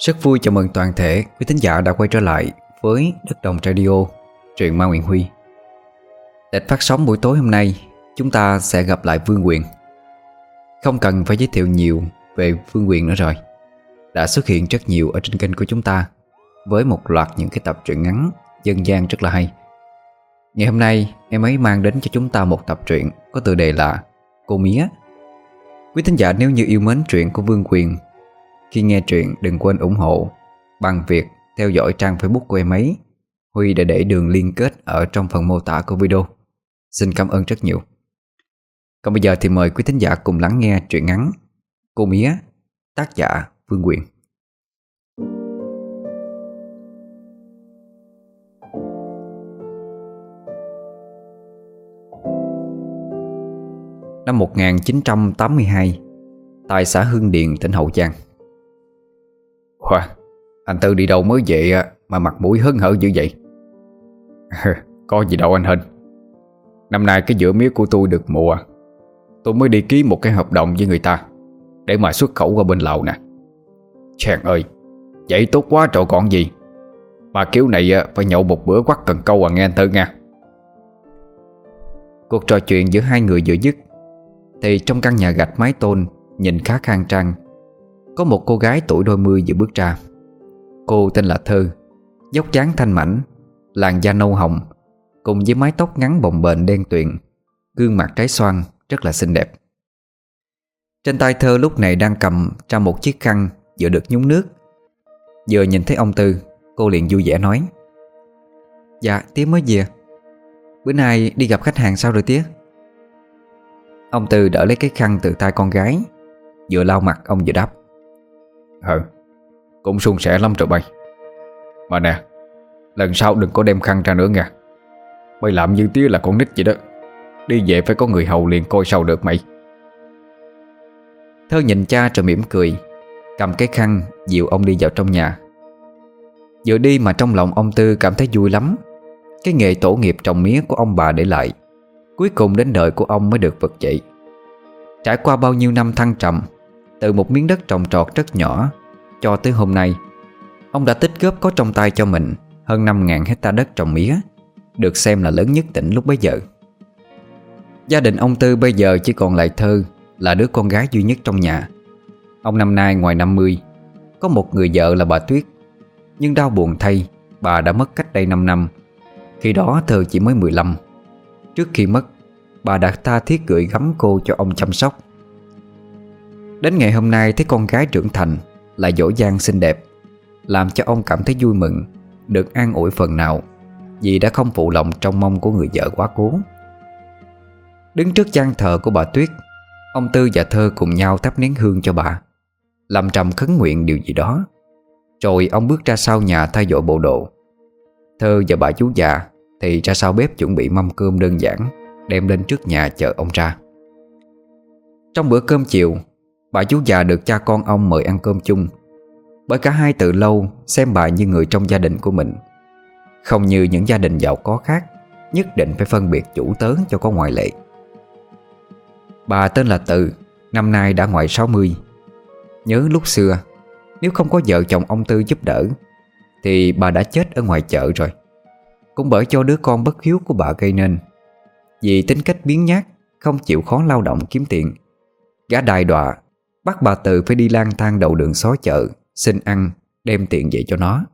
Rất vui chào mừng toàn thể quý thính giả đã quay trở lại với Đất Đồng Radio, truyện Ma Nguyễn Huy. Để phát sóng buổi tối hôm nay, chúng ta sẽ gặp lại Vương Quyền. Không cần phải giới thiệu nhiều về Vương Quyền nữa rồi. Đã xuất hiện rất nhiều ở trên kênh của chúng ta với một loạt những cái tập truyện ngắn dân gian rất là hay. Ngày hôm nay, em ấy mang đến cho chúng ta một tập truyện có tựa đề là Cô Mía. Quý thính giả nếu như yêu mến truyện của Vương Quyền khi nghe truyện đừng quên ủng hộ bằng việc theo dõi trang Facebook của em ấy. Huy đã để đường liên kết ở trong phần mô tả của video. Xin cảm ơn rất nhiều. Còn bây giờ thì mời quý thính giả cùng lắng nghe truyện ngắn Cô Mía, tác giả Vương Quyền. Năm 1982, tại xã Hương Điền, tỉnh Hậu Giang. Khoa. Anh Tư đi đâu mới về Mà mặt mũi hớn hở dữ vậy? Có gì đâu anh Hình Năm nay cái giữa mía của tôi được mùa. Tôi mới đi ký một cái hợp đồng với người ta, Để mà xuất khẩu qua bên Lào nè. Chàng ơi Vậy tốt quá trội còn gì. Mà kiểu này phải nhậu một bữa quắt cần câu à nghe anh Tư nha. Cuộc trò chuyện giữa hai người vừa dứt, Thì trong căn nhà gạch mái tôn, Nhìn khá khang trang có một cô gái tuổi đôi mươi vừa bước ra. Cô tên là Thơ Dốc dáng thanh mảnh, Làn da nâu hồng, Cùng với mái tóc ngắn bồng bềnh đen tuyền, Gương mặt trái xoan rất là xinh đẹp. Trên tay Thơ lúc này đang cầm ra một chiếc khăn Vừa được nhúng nước. Vừa nhìn thấy ông Tư, Cô liền vui vẻ nói Dạ tía mới về. Bữa nay đi gặp khách hàng sao rồi tía Ông Tư đỡ lấy cái khăn từ tay con gái, Vừa lau mặt ông vừa đáp Ờ Cũng suôn sẻ lắm rồi bay. Mà nè, Lần sau đừng có đem khăn ra nữa nha. Bay làm như tía là con nít vậy đó. Đi về phải có người hầu liền coi sau được mày. Thơ nhìn cha rồi mỉm cười, Cầm cái khăn dịu ông đi vào trong nhà. Vừa đi mà trong lòng ông Tư cảm thấy vui lắm. Cái nghề tổ nghiệp trồng mía của ông bà để lại, Cuối cùng đến đời của ông mới được vực dậy. Trải qua bao nhiêu năm thăng trầm từ một miếng đất trồng trọt rất nhỏ Cho tới hôm nay. Ông đã tích góp có trong tay cho mình Hơn 5.000 hecta đất trồng mía, Được xem là lớn nhất tỉnh lúc bấy giờ. Gia đình ông Tư bây giờ chỉ còn lại Thơ Là đứa con gái duy nhất trong nhà. Ông năm nay ngoài 50 Có một người vợ là bà Tuyết. Nhưng đau buồn thay, Bà đã mất cách đây 5 năm. Khi đó Thơ chỉ mới 15 Trước khi mất, Bà đã tha thiết gửi gắm cô cho ông chăm sóc. Đến ngày hôm nay thấy con gái trưởng thành là dỗ dang xinh đẹp, Làm cho ông cảm thấy vui mừng, Được an ủi phần nào Vì đã không phụ lòng trong mong của người vợ quá cố. Đứng trước gian thờ của bà Tuyết, Ông Tư và Thơ cùng nhau thắp nén hương cho bà, Làm trầm khấn nguyện điều gì đó. Rồi ông bước ra sau nhà thay dội bộ đồ. Thơ và bà chú già Thì ra sau bếp chuẩn bị mâm cơm đơn giản, Đem lên trước nhà chờ ông ra. Trong bữa cơm chiều Bà chú già được cha con ông mời ăn cơm chung. Bởi cả hai từ lâu xem bà như người trong gia đình của mình. Không như những gia đình giàu có khác, Nhất định phải phân biệt chủ tớ cho có ngoại lệ. Bà tên là Từ, Năm nay đã ngoài 60 Nhớ lúc xưa, Nếu không có vợ chồng ông Tư giúp đỡ, Thì bà đã chết ở ngoài chợ rồi. Cũng bởi cho đứa con bất hiếu của bà gây nên. Vì tính cách biến nhát, Không chịu khó lao động kiếm tiền. Gã đài đọa Bắt bà Từ phải đi lang thang đầu đường xó chợ Xin ăn, đem tiền về cho nó.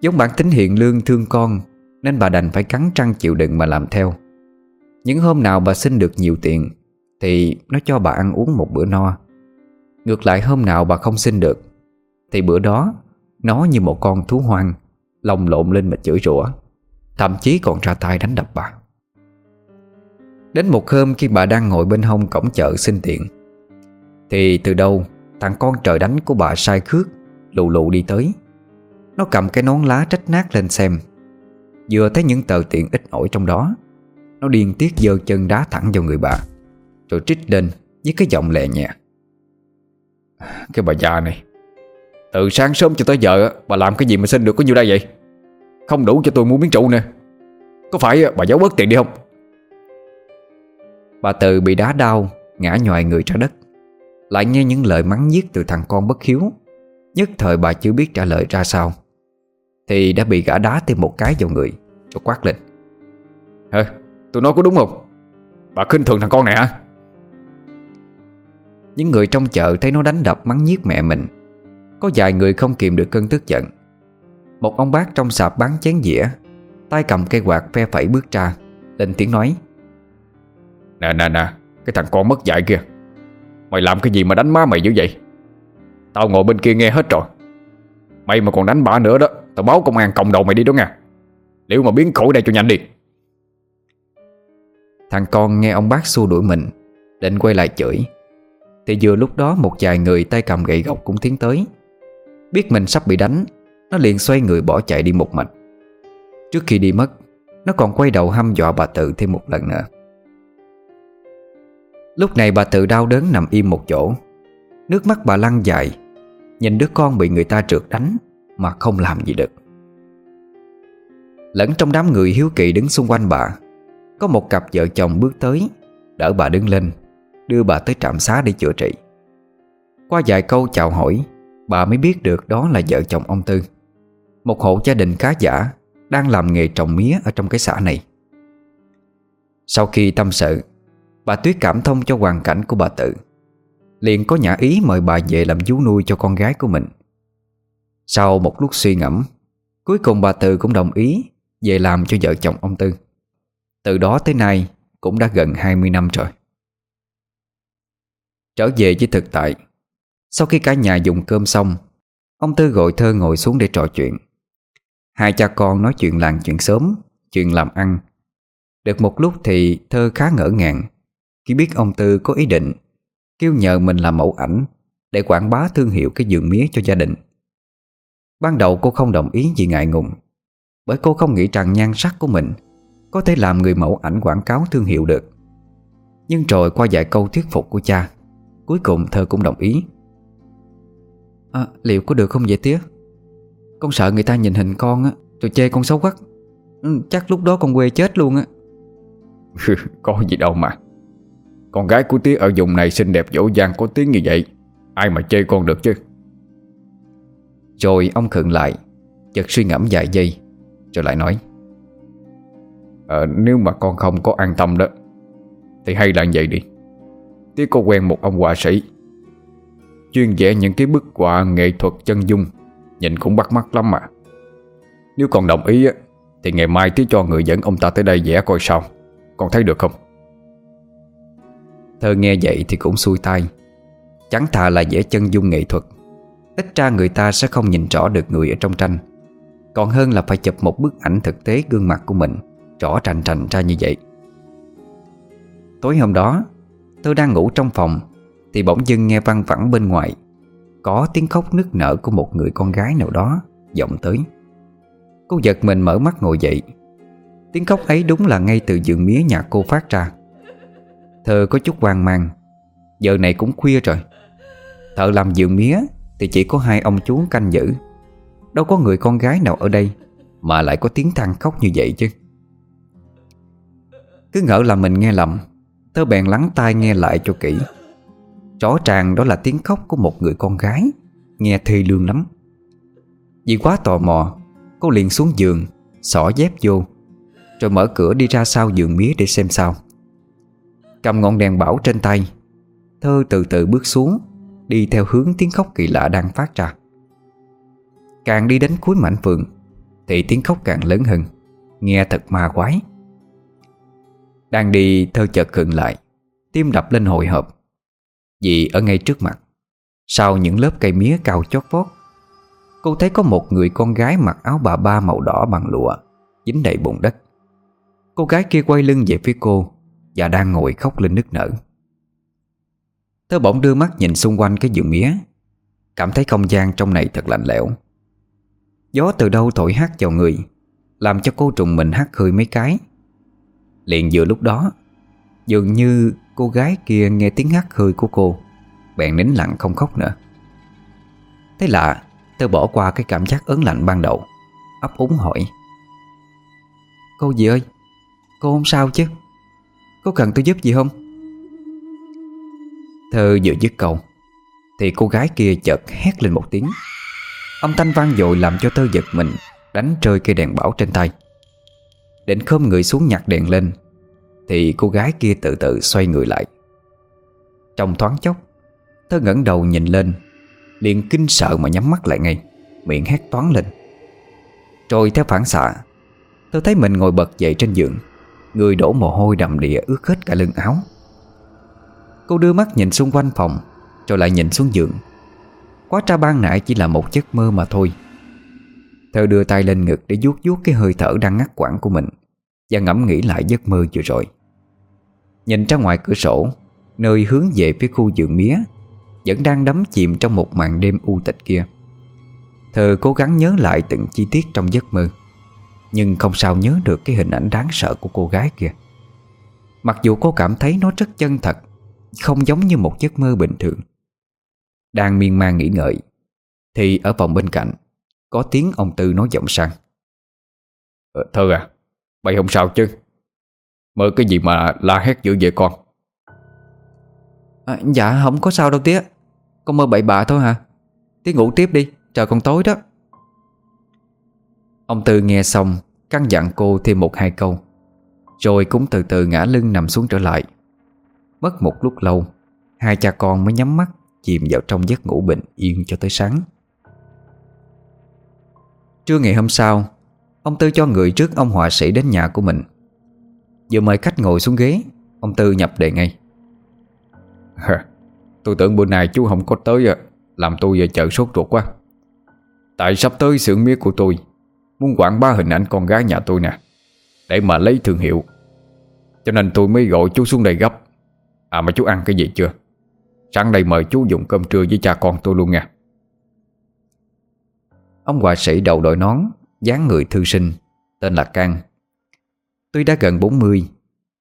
Giống bản tính hiện lương thương con Nên bà đành phải cắn trăng chịu đựng mà làm theo. Những hôm nào bà xin được nhiều tiền Thì nó cho bà ăn uống một bữa no. Ngược lại hôm nào bà không xin được Thì bữa đó Nó như một con thú hoang Lồng lộn lên mà chửi rủa Thậm chí còn ra tay đánh đập bà. Đến một hôm khi bà đang ngồi bên hông cổng chợ xin tiện Thì từ đâu, Thằng con trời đánh của bà sai khước, Lù lù đi tới. Nó cầm cái nón lá trách nát lên xem. Vừa thấy những tờ tiền ít ỏi trong đó, Nó điên tiết giơ chân đá thẳng vào người bà, Rồi trích lên với cái giọng lè nhẹ. Cái bà già này, Từ sáng sớm cho tới giờ, Bà làm cái gì mà xin được có nhiêu đây vậy? Không đủ cho tôi mua miếng trụ nè. Có phải bà giấu bớt tiền đi không? Bà Từ bị đá đau Ngã nhòi người ra đất. Lại nghe những lời mắng nhiếc từ thằng con bất hiếu. Nhất thời bà chưa biết trả lời ra sao. Thì đã bị gã đá thêm một cái vào người Rồi quát lên. Hơ, tôi nói có đúng không? Bà khinh thường thằng con này hả? Những người trong chợ thấy nó đánh đập mắng nhiếc mẹ mình. Có vài người không kìm được cơn tức giận. Một ông bác trong sạp bán chén dĩa tay cầm cây quạt phe phẩy bước ra Lên tiếng nói. Nè nè nè, Cái thằng con mất dạy kia Mày làm cái gì mà đánh má mày dữ vậy? Tao ngồi bên kia nghe hết rồi. Mày mà còn đánh bả nữa đó, Tao báo công an cộng đầu mày đi đó nha. Liệu mà biến khỏi đây cho nhanh đi. Thằng con nghe ông bác xua đuổi mình, Định quay lại chửi. Thì vừa lúc đó một vài người tay cầm gậy gộc cũng tiến tới. Biết mình sắp bị đánh, Nó liền xoay người bỏ chạy đi một mình. Trước khi đi mất, Nó còn quay đầu hăm dọa bà Tự thêm một lần nữa. Lúc này bà tự đau đớn nằm im một chỗ. Nước mắt bà lăn dài. Nhìn đứa con bị người ta trượt đánh Mà không làm gì được. Lẫn trong đám người hiếu kỳ đứng xung quanh bà, Có một cặp vợ chồng bước tới, Đỡ bà đứng lên, Đưa bà tới trạm xá để chữa trị. Qua vài câu chào hỏi, Bà mới biết được đó là vợ chồng ông Tư, Một hộ gia đình khá giả Đang làm nghề trồng mía ở trong cái xã này. Sau khi tâm sự Bà Tuyết cảm thông cho hoàn cảnh của bà Tự. Liền có nhã ý mời bà về làm vú nuôi cho con gái của mình. Sau một lúc suy ngẫm, Cuối cùng bà Tự cũng đồng ý Về làm cho vợ chồng ông Tư. Từ đó tới nay Cũng đã gần 20 năm rồi. Trở về với thực tại, Sau khi cả nhà dùng cơm xong, Ông Tư gọi thơ ngồi xuống để trò chuyện. Hai cha con nói chuyện làng chuyện sớm Chuyện làm ăn. Được một lúc thì thơ khá ngỡ ngàng. Khi biết ông Tư có ý định Kêu nhờ mình làm mẫu ảnh Để quảng bá thương hiệu cái giường mía cho gia đình. Ban đầu cô không đồng ý vì ngại ngùng Bởi cô không nghĩ rằng nhan sắc của mình Có thể làm người mẫu ảnh quảng cáo thương hiệu được. Nhưng rồi qua vài câu thuyết phục của cha Cuối cùng thơ cũng đồng ý. À, Liệu có được không vậy tía? Con sợ người ta nhìn hình con á Rồi chê con xấu quắc ừ, Chắc lúc đó con quê chết luôn á. Có gì đâu mà. Con gái của tía ở vùng này xinh đẹp dỗ dàng có tiếng như vậy. Ai mà chê con được chứ? Rồi ông khựng lại Chợt suy ngẫm vài giây Rồi lại nói. À, Nếu mà con không có an tâm đó Thì hay là vậy đi. Tía có quen một ông họa sĩ Chuyên vẽ những cái bức họa nghệ thuật chân dung Nhìn cũng bắt mắt lắm mà. Nếu còn đồng ý á, Thì ngày mai tía cho người dẫn ông ta tới đây vẽ coi sao. Con thấy được không? Thơ nghe vậy thì cũng xuôi tay, Chẳng thà là vẽ chân dung nghệ thuật. Ít ra người ta sẽ không nhìn rõ được người ở trong tranh. Còn hơn là phải chụp một bức ảnh thực tế gương mặt của mình Rõ rành rành ra như vậy. Tối hôm đó Tôi đang ngủ trong phòng Thì bỗng dưng nghe văng vẳng bên ngoài. Có tiếng khóc nức nở của một người con gái nào đó vọng tới. Cô giật mình mở mắt ngồi dậy. Tiếng khóc ấy đúng là ngay từ giường mía nhà cô phát ra. Thơ có chút hoang mang. Giờ này cũng khuya rồi. Thợ làm giường mía Thì chỉ có hai ông chú canh giữ. Đâu có người con gái nào ở đây Mà lại có tiếng than khóc như vậy chứ. Cứ ngỡ là mình nghe lầm, Thơ bèn lắng tai nghe lại cho kỹ. Rõ ràng đó là tiếng khóc của một người con gái, Nghe thê lương lắm. Vì quá tò mò, Cô liền xuống giường, Xỏ dép vô, Rồi mở cửa đi ra sau giường mía để xem sao. Cầm ngọn đèn bảo trên tay. Thơ từ từ bước xuống Đi theo hướng tiếng khóc kỳ lạ đang phát ra. Càng đi đến cuối mảnh vườn, Thì tiếng khóc càng lớn hơn Nghe thật ma quái. Đang đi thơ chợt khựng lại Tim đập lên hồi hộp. Vì ở ngay trước mặt Sau những lớp cây mía cao chót vót. Cô thấy có một người con gái mặc áo bà ba màu đỏ bằng lụa Dính đầy bùn đất. Cô gái kia quay lưng về phía cô và đang ngồi khóc lên nức nở. Tớ bỗng đưa mắt nhìn xung quanh cái giường mía, Cảm thấy không gian trong này thật lạnh lẽo. Gió từ đâu thổi hát vào người, Làm cho cô trùng mình hát hơi mấy cái. Liền vừa lúc đó, Dường như cô gái kia nghe tiếng hát hơi của cô, Bèn nín lặng không khóc nữa. Thế lạ tớ bỏ qua cái cảm giác ớn lạnh ban đầu, ấp úng hỏi. Cô gì ơi, Cô không sao chứ? Có cần tôi giúp gì không? Thơ vừa dứt câu, Thì cô gái kia chợt hét lên một tiếng. Âm thanh vang dội làm cho thơ giật mình, Đánh rơi cây đèn bảo trên tay. Định khom người xuống nhặt đèn lên, Thì cô gái kia từ từ xoay người lại. Trong thoáng chốc, Thơ ngẩng đầu nhìn lên, Liền kinh sợ mà nhắm mắt lại ngay, Miệng hét toán lên. Rồi theo phản xạ, thơ thấy mình ngồi bật dậy trên giường. Người đổ mồ hôi đầm địa ướt hết cả lưng áo. Cô đưa mắt nhìn xung quanh phòng, Rồi lại nhìn xuống giường. Quá tra ban nãy chỉ là một giấc mơ mà thôi. Thơ đưa tay lên ngực để vuốt vuốt cái hơi thở đang ngắt quãng của mình, Và ngẫm nghĩ lại giấc mơ vừa rồi. Nhìn ra ngoài cửa sổ, Nơi hướng về phía khu vườn mía, Vẫn đang đắm chìm trong một màn đêm u tịch kia. Thơ cố gắng nhớ lại từng chi tiết trong giấc mơ. Nhưng không sao nhớ được cái hình ảnh đáng sợ của cô gái kia. Mặc dù cô cảm thấy nó rất chân thật Không giống như một giấc mơ bình thường. Đang miên man nghĩ ngợi Thì ở phòng bên cạnh Có tiếng ông Tư nói giọng sang. Ờ, Thơ à Mày không sao chứ. Mơ cái gì mà la hét dữ vậy con? À, Dạ không có sao đâu tía. Con mơ bậy bạ thôi hả? Tía ngủ tiếp đi Trời còn tối đó. Ông Tư nghe xong Căn dặn cô thêm một hai câu. Rồi cũng từ từ ngã lưng nằm xuống trở lại. Mất một lúc lâu, Hai cha con mới nhắm mắt, Chìm vào trong giấc ngủ bình yên cho tới sáng. Trưa ngày hôm sau, Ông Tư cho người trước ông họa sĩ đến nhà của mình. Vừa mời khách ngồi xuống ghế, Ông Tư nhập đề ngay. Tôi tưởng bữa nay chú không có tới à Làm tôi giờ chợ sốt ruột quá. Tại sắp tới xưởng miết của tôi Muốn quảng bá hình ảnh con gái nhà tôi nè, Để mà lấy thương hiệu. Cho nên tôi mới gọi chú xuống đây gấp. À mà chú ăn cái gì chưa? Sáng đây mời chú dùng cơm trưa với cha con tôi luôn nha. Ông họa sĩ đầu đội nón, dáng người thư sinh, Tên là Cang. Tuy đã gần 40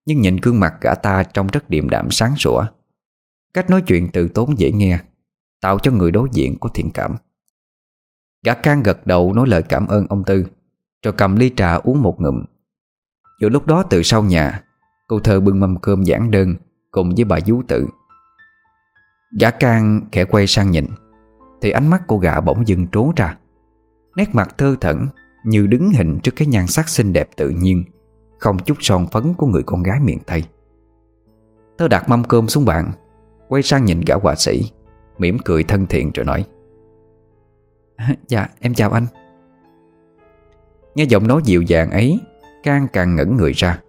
Nhưng nhìn gương mặt cả ta trông rất điềm đạm sáng sủa. Cách nói chuyện từ tốn dễ nghe, Tạo cho người đối diện có thiện cảm. Gã can gật đầu nói lời cảm ơn ông Tư Rồi cầm ly trà uống một ngụm. Vừa lúc đó từ sau nhà, Cô thơ bưng mâm cơm giản đơn Cùng với bà vú tự Gã can khẽ quay sang nhìn, Thì ánh mắt cô gã bỗng dừng trố ra. Nét mặt thơ thẩn Như đứng hình trước cái nhan sắc xinh đẹp tự nhiên, Không chút son phấn của người con gái miền Tây. Thơ đặt mâm cơm xuống bàn, Quay sang nhìn gã họa sĩ, mỉm cười thân thiện rồi nói Dạ em chào anh. Nghe giọng nói dịu dàng ấy Can càng ngẩn người ra.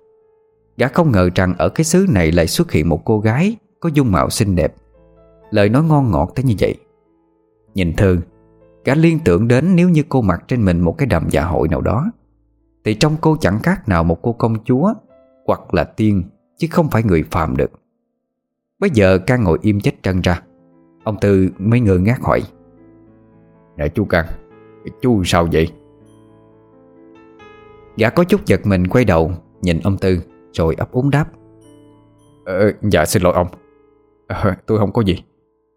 Gã không ngờ rằng ở cái xứ này lại xuất hiện một cô gái Có dung mạo xinh đẹp. Lời nói ngon ngọt tới như vậy. Nhìn Thư Gã liên tưởng đến nếu như cô mặc trên mình một cái đầm dạ hội nào đó, Thì trong cô chẳng khác nào một cô công chúa Hoặc là tiên, Chứ không phải người phàm được. Bây giờ Can ngồi im chết trân ra. Ông Tư mới ngơ ngác hỏi. Nè chú căng Chú sao vậy? Gã có chút giật mình quay đầu Nhìn ông Tư Rồi ấp úng đáp. Ờ, Dạ xin lỗi ông. Ờ, Tôi không có gì.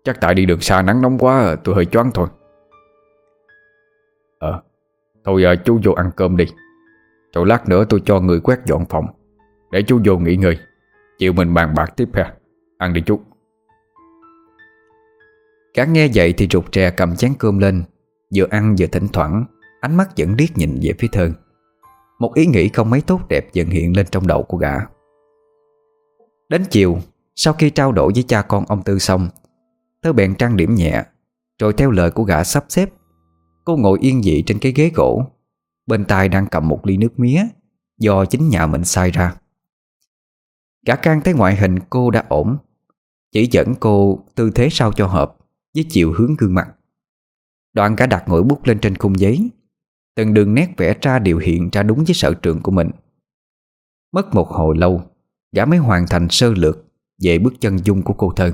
Chắc tại đi đường xa nắng nóng quá Tôi hơi choáng thôi. Ờ Thôi à, chú vô ăn cơm đi. Rồi lát nữa tôi cho người quét dọn phòng. Để chú vô nghỉ ngơi. Chịu mình bàn bạc tiếp ha. Ăn đi chú. Cán nghe vậy thì rụt rè cầm chén cơm lên Vừa ăn vừa thỉnh thoảng, Ánh mắt vẫn điếc nhìn về phía thơn. Một ý nghĩ không mấy tốt đẹp dần hiện lên trong đầu của gã. Đến chiều, Sau khi trao đổi với cha con ông Tư xong, Thơ bèn trang điểm nhẹ, Rồi theo lời của gã sắp xếp. Cô ngồi yên dị trên cái ghế gỗ, Bên tai đang cầm một ly nước mía, Do chính nhà mình sai ra. Cả can thấy ngoại hình cô đã ổn, Chỉ dẫn cô tư thế sao cho hợp Với chiều hướng gương mặt. Đoạn cả đặt ngồi bút lên trên khung giấy. Từng đường nét vẽ ra điều hiện ra đúng với sở trường của mình. Mất một hồi lâu, Gã mới hoàn thành sơ lược Về bước chân dung của cô thơ.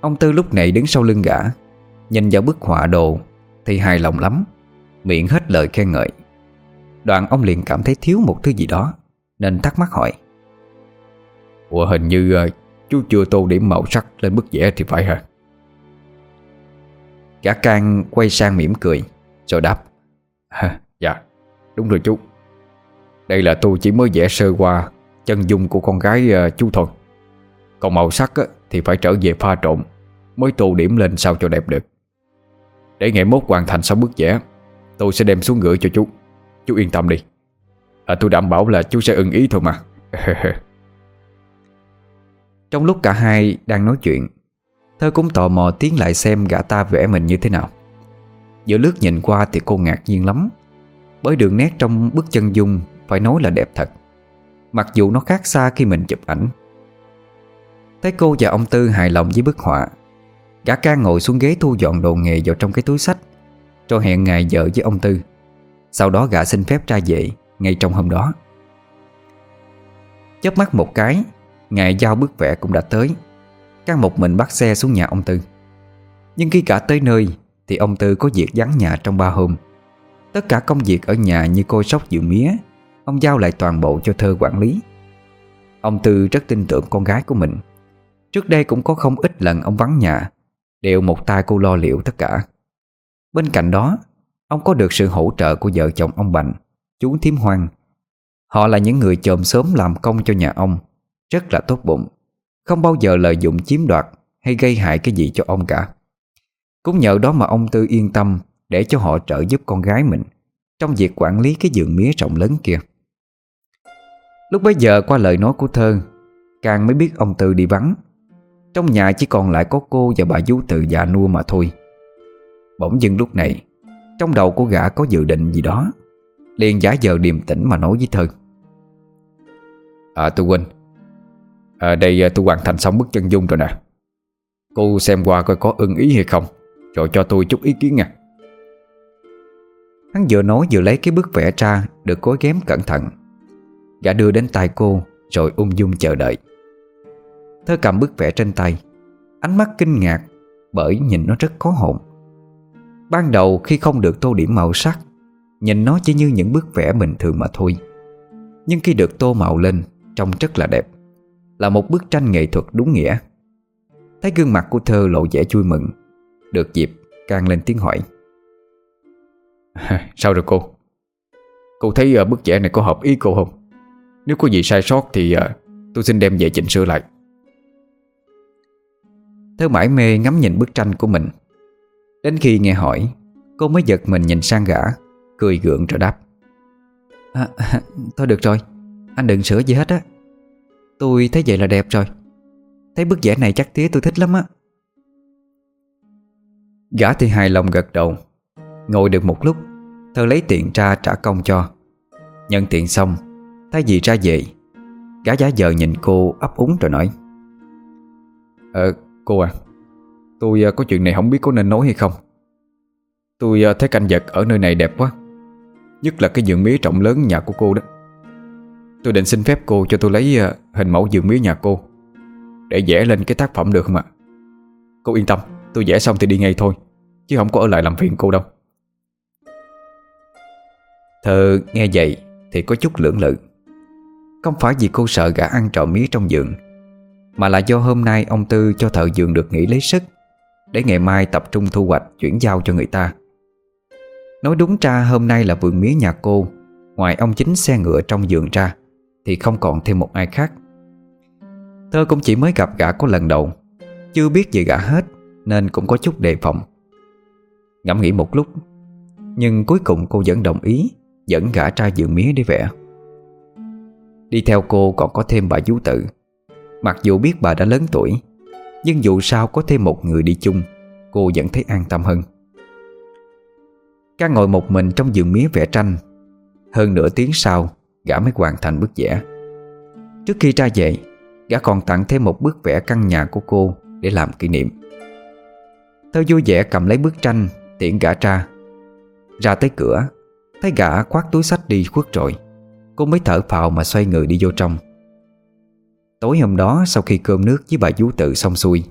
Ông Tư lúc này đứng sau lưng gã, Nhìn vào bức họa đồ Thì hài lòng lắm, Miệng hết lời khen ngợi. Đoạn ông liền cảm thấy thiếu một thứ gì đó, Nên thắc mắc hỏi. Ủa, hình như ờ, chú chưa tô điểm màu sắc lên bức vẽ thì phải hả? Gã can quay sang mỉm cười Rồi đáp Dạ đúng rồi chú. Đây là tôi chỉ mới vẽ sơ qua Chân dung của con gái ờ, chú thôi Còn màu sắc thì phải trở về pha trộn Mới tô điểm lên sao cho đẹp được. Để ngày mốt hoàn thành xong bức vẽ Tôi sẽ đem xuống gửi cho chú. Chú yên tâm đi. À, Tôi đảm bảo là chú sẽ ưng ý thôi mà. Trong lúc cả hai đang nói chuyện Thơ cũng tò mò tiến lại xem gã ta vẽ mình như thế nào. Giữa lướt nhìn qua thì cô ngạc nhiên lắm. Bởi đường nét trong bức chân dung Phải nói là đẹp thật. Mặc dù nó khác xa khi mình chụp ảnh. Thấy cô và ông Tư hài lòng với bức họa, Gã ca ngồi xuống ghế thu dọn đồ nghề vào trong cái túi sách, Cho hẹn ngày vợ với ông Tư. Sau đó gã xin phép ra về Ngay trong hôm đó. Chớp mắt một cái, Ngày giao bức vẽ cũng đã tới. Căn một mình bắt xe xuống nhà ông Tư. Nhưng khi cả tới nơi, Thì ông Tư có việc vắng nhà trong ba hôm. Tất cả công việc ở nhà như cô sóc dịu mía, Ông giao lại toàn bộ cho thơ quản lý. Ông Tư rất tin tưởng con gái của mình. Trước đây cũng có không ít lần ông vắng nhà, Đều một tay cô lo liệu tất cả. Bên cạnh đó, Ông có được sự hỗ trợ của vợ chồng ông Bành, Chú Thiếm Hoang. Họ là những người chồm sớm làm công cho nhà ông, Rất là tốt bụng. Không bao giờ lợi dụng chiếm đoạt Hay gây hại cái gì cho ông cả. Cũng nhờ đó mà ông Tư yên tâm Để cho họ trợ giúp con gái mình Trong việc quản lý cái vườn mía rộng lớn kia. Lúc bấy giờ qua lời nói của thơ, Càng mới biết ông Tư đi vắng. Trong nhà chỉ còn lại có cô và bà du Từ già nua mà thôi. Bỗng dưng lúc này, Trong đầu của gã có dự định gì đó, liền giả vờ điềm tĩnh mà nói với thơ. À tôi quên à, Đây à, tôi hoàn thành xong bức chân dung rồi nè. Cô xem qua coi có ưng ý hay không. Rồi cho tôi chút ý kiến nha. Hắn vừa nói vừa lấy cái bức vẽ ra Được cối ghém cẩn thận. Gã đưa đến tay cô Rồi ung dung chờ đợi. Thơ cầm bức vẽ trên tay. Ánh mắt kinh ngạc Bởi nhìn nó rất khó hồn. Ban đầu khi không được tô điểm màu sắc Nhìn nó chỉ như những bức vẽ bình thường mà thôi. Nhưng khi được tô màu lên Trông rất là đẹp. Là một bức tranh nghệ thuật đúng nghĩa. Thấy gương mặt của thơ lộ vẻ vui mừng Được dịp càng lên tiếng hỏi. Sao rồi cô? Cô thấy uh, bức vẽ này có hợp ý cô không? Nếu có gì sai sót thì uh, Tôi xin đem về chỉnh sửa lại. Thơ mãi mê ngắm nhìn bức tranh của mình. Đến khi nghe hỏi Cô mới giật mình nhìn sang gã Cười gượng rồi đáp. À, Thôi được rồi Anh đừng sửa gì hết á. Tôi thấy vậy là đẹp rồi. Thấy bức vẽ này chắc tía tôi thích lắm á. Gã thì hài lòng gật đầu. Ngồi được một lúc, Thơ lấy tiền ra trả công cho. Nhận tiền xong Thấy gì ra về, Gã giá giờ nhìn cô ấp úng rồi nói. Ờ cô à Tôi à, có chuyện này không biết có nên nói hay không? Tôi à, thấy canh vật ở nơi này đẹp quá, Nhất là cái vườn mía trọng lớn nhà của cô đó. Tôi định xin phép cô cho tôi lấy ờ, hình mẫu giường mía nhà cô. Để vẽ lên cái tác phẩm được không ạ? Cô yên tâm, Tôi vẽ xong thì đi ngay thôi, Chứ không có ở lại làm phiền cô đâu. Thơ, nghe vậy Thì có chút lưỡng lự. Không phải vì cô sợ gã ăn trộm mía trong giường Mà là do hôm nay ông Tư cho thợ giường được nghỉ lấy sức, Để ngày mai tập trung thu hoạch, Chuyển giao cho người ta. Nói đúng ra hôm nay là vườn mía nhà cô, Ngoài ông chính xe ngựa trong giường ra thì không còn thêm một ai khác. Thơ cũng chỉ mới gặp gã có lần đầu, Chưa biết gì gã hết, Nên cũng có chút đề phòng. Ngẫm nghĩ một lúc, Nhưng cuối cùng cô vẫn đồng ý, Dẫn gã ra giường mía đi vẽ. Đi theo cô còn có thêm bà Vũ Tự. Mặc dù biết bà đã lớn tuổi, Nhưng dù sao có thêm một người đi chung, Cô vẫn thấy an tâm hơn. Ca ngồi một mình trong giường mía vẽ tranh. Hơn nửa tiếng sau Gã mới hoàn thành bức vẽ. Trước khi ra về, Gã còn tặng thêm một bức vẽ căn nhà của cô Để làm kỷ niệm. Thơ vui vẻ cầm lấy bức tranh Tiện gã ra. Ra tới cửa, Thấy gã khoác túi sách đi khuất rồi. Cô mới thở phào mà xoay người đi vô trong. Tối hôm đó, sau khi cơm nước với bà vú tự xong xuôi,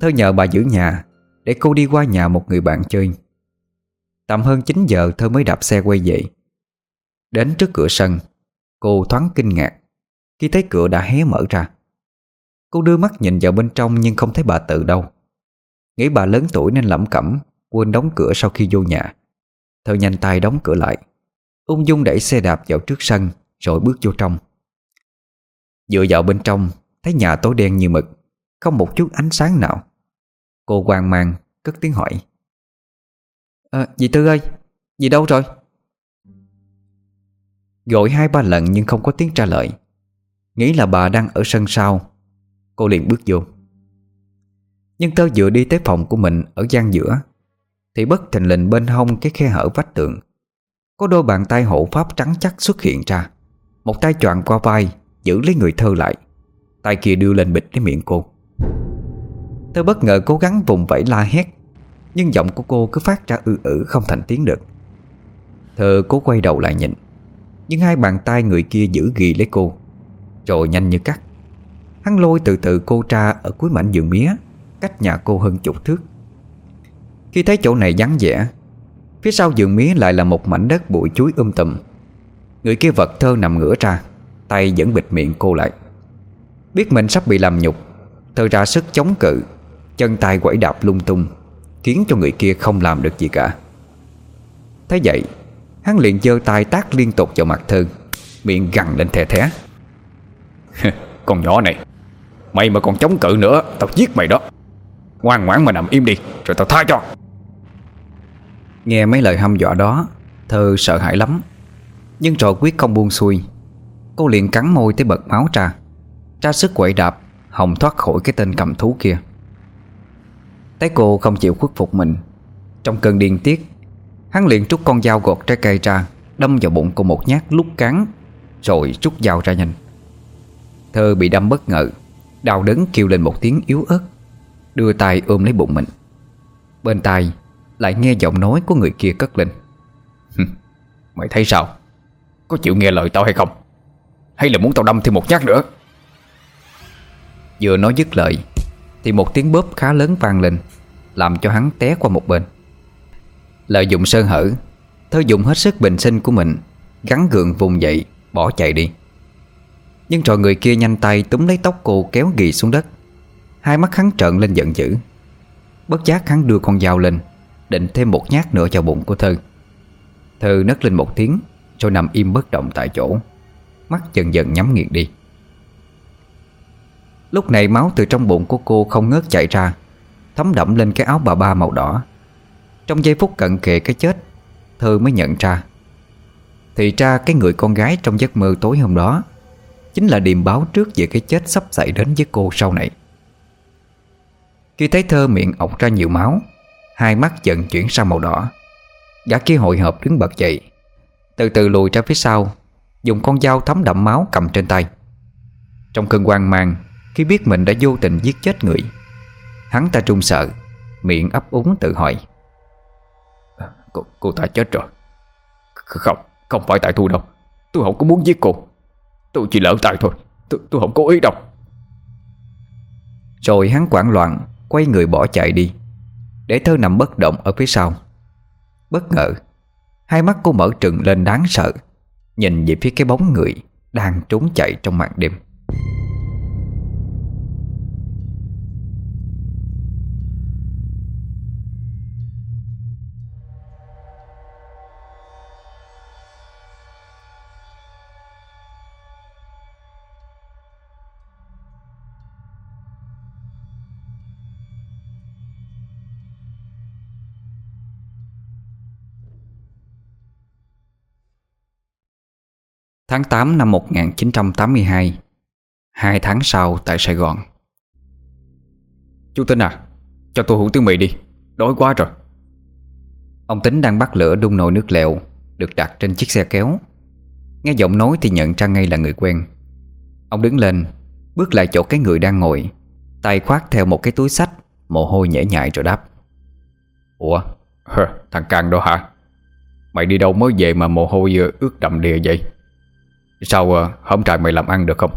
Thơ nhờ bà giữ nhà Để cô đi qua nhà một người bạn chơi. Tầm hơn 9 giờ, Thơ mới đạp xe quay về. Đến trước cửa sân Cô thoáng kinh ngạc Khi thấy cửa đã hé mở ra. Cô đưa mắt nhìn vào bên trong nhưng không thấy bà tự đâu. Nghĩ bà lớn tuổi nên lẩm cẩm Quên đóng cửa sau khi vô nhà. Thợ nhanh tay đóng cửa lại Ung dung đẩy xe đạp vào trước sân Rồi bước vô trong. Dựa vào bên trong Thấy nhà tối đen như mực Không một chút ánh sáng nào. Cô hoang mang cất tiếng hỏi. À, Dì Tư ơi Dì đâu rồi? Gọi hai ba lần nhưng không có tiếng trả lời. Nghĩ là bà đang ở sân sau. Cô liền bước vô. Nhưng tớ vừa đi tới phòng của mình Ở gian giữa, Thì bất thình lình bên hông cái khe hở vách tượng Có đôi bàn tay hộ pháp trắng chắc xuất hiện ra. Một tay choàng qua vai, Giữ lấy người thơ lại. Tay kia đưa lên bịch lấy miệng cô. Tớ bất ngờ cố gắng vùng vẫy la hét, Nhưng giọng của cô cứ phát ra ư ử không thành tiếng được. Thơ cố quay đầu lại nhìn. Nhưng hai bàn tay người kia giữ ghi lấy cô. Rồi nhanh như cắt. Hắn lôi từ từ cô ra ở cuối mảnh giường mía, Cách nhà cô hơn chục thước. Khi thấy chỗ này vắng vẻ, Phía sau giường mía lại là một mảnh đất bụi chuối um tùm. Người kia vật thơ nằm ngửa ra, Tay vẫn bịt miệng cô lại. Biết mình sắp bị làm nhục, Thơ ra sức chống cự, Chân tay quẩy đạp lung tung, Khiến cho người kia không làm được gì cả. Thế vậy Hắn liền giơ tay tác liên tục vào mặt Thư, Miệng gằn lên thè thé. Con nhỏ này, Mày mà còn chống cự nữa, Tao giết mày đó. Ngoan ngoãn mà nằm im đi, Rồi tao tha cho. Nghe mấy lời hăm dọa đó, Thư sợ hãi lắm. Nhưng rồi quyết không buông xuôi. Cô liền cắn môi tới bật máu ra. Tra sức quậy đạp Hồng thoát khỏi cái tên cầm thú kia. Thấy cô không chịu khuất phục mình, Trong cơn điên tiết Hắn liền trút con dao gọt trái cây ra, Đâm vào bụng của một nhát lúc cắn, Rồi trút dao ra nhanh. Thơ bị đâm bất ngờ, Đau đớn kêu lên một tiếng yếu ớt, Đưa tay ôm lấy bụng mình. Bên tai lại nghe giọng nói của người kia cất lên. Mày thấy sao? Có chịu nghe lời tao hay không? Hay là muốn tao đâm thêm một nhát nữa? Vừa nói dứt lời, Thì một tiếng bóp khá lớn vang lên, Làm cho hắn té qua một bên. Lợi dụng sơ hở. Thơ dùng hết sức bình sinh của mình, Gắn gượng vùng dậy, Bỏ chạy đi. Nhưng trò người kia nhanh tay túm lấy tóc cô kéo ghì xuống đất. Hai mắt hắn trợn lên giận dữ. Bất giác hắn đưa con dao lên, Định thêm một nhát nữa vào bụng của Thơ. Thơ nấc lên một tiếng, Rồi nằm im bất động tại chỗ. Mắt dần dần nhắm nghiền đi. Lúc này máu từ trong bụng của cô không ngớt chảy ra, Thấm đẫm lên cái áo bà ba màu đỏ. Trong giây phút cận kề cái chết thơ mới nhận ra. Thì ra cái người con gái trong giấc mơ tối hôm đó Chính là điềm báo trước về cái chết sắp xảy đến với cô sau này. Khi thấy Thơ miệng ọc ra nhiều máu, Hai mắt dần chuyển sang màu đỏ. Gã kia hội hợp đứng bật dậy, Từ từ lùi ra phía sau, Dùng con dao thấm đậm máu cầm trên tay. Trong cơn hoang mang, Khi biết mình đã vô tình giết chết người, Hắn ta trung sợ, Miệng ấp úng tự hỏi cô, cô ta chết rồi. Không, không phải tại tôi đâu. Tôi không có muốn giết cô. Tôi chỉ lỡ tay thôi. Tôi, tôi không cố ý đâu. Rồi hắn quảng loạn Quay người bỏ chạy đi. Để thơ nằm bất động ở phía sau. Bất ngờ Hai mắt cô mở trừng lên đáng sợ Nhìn về phía cái bóng người Đang trốn chạy trong màn đêm. Tháng 8 năm 1982 Hai tháng sau tại Sài Gòn. Chú Tính à Cho tôi hủ tiếu mì đi, Đói quá rồi. Ông Tính đang bắt lửa đun nồi nước lèo Được đặt trên chiếc xe kéo. Nghe giọng nói thì nhận ra ngay là người quen. Ông đứng lên, Bước lại chỗ cái người đang ngồi, Tay khoác theo một cái túi sách Mồ hôi nhễ nhại rồi đáp. Ủa thằng Càng đó hả? Mày đi đâu mới về mà mồ hôi ướt đậm đìa vậy? Sao ờ, hôm trời mày làm ăn được không?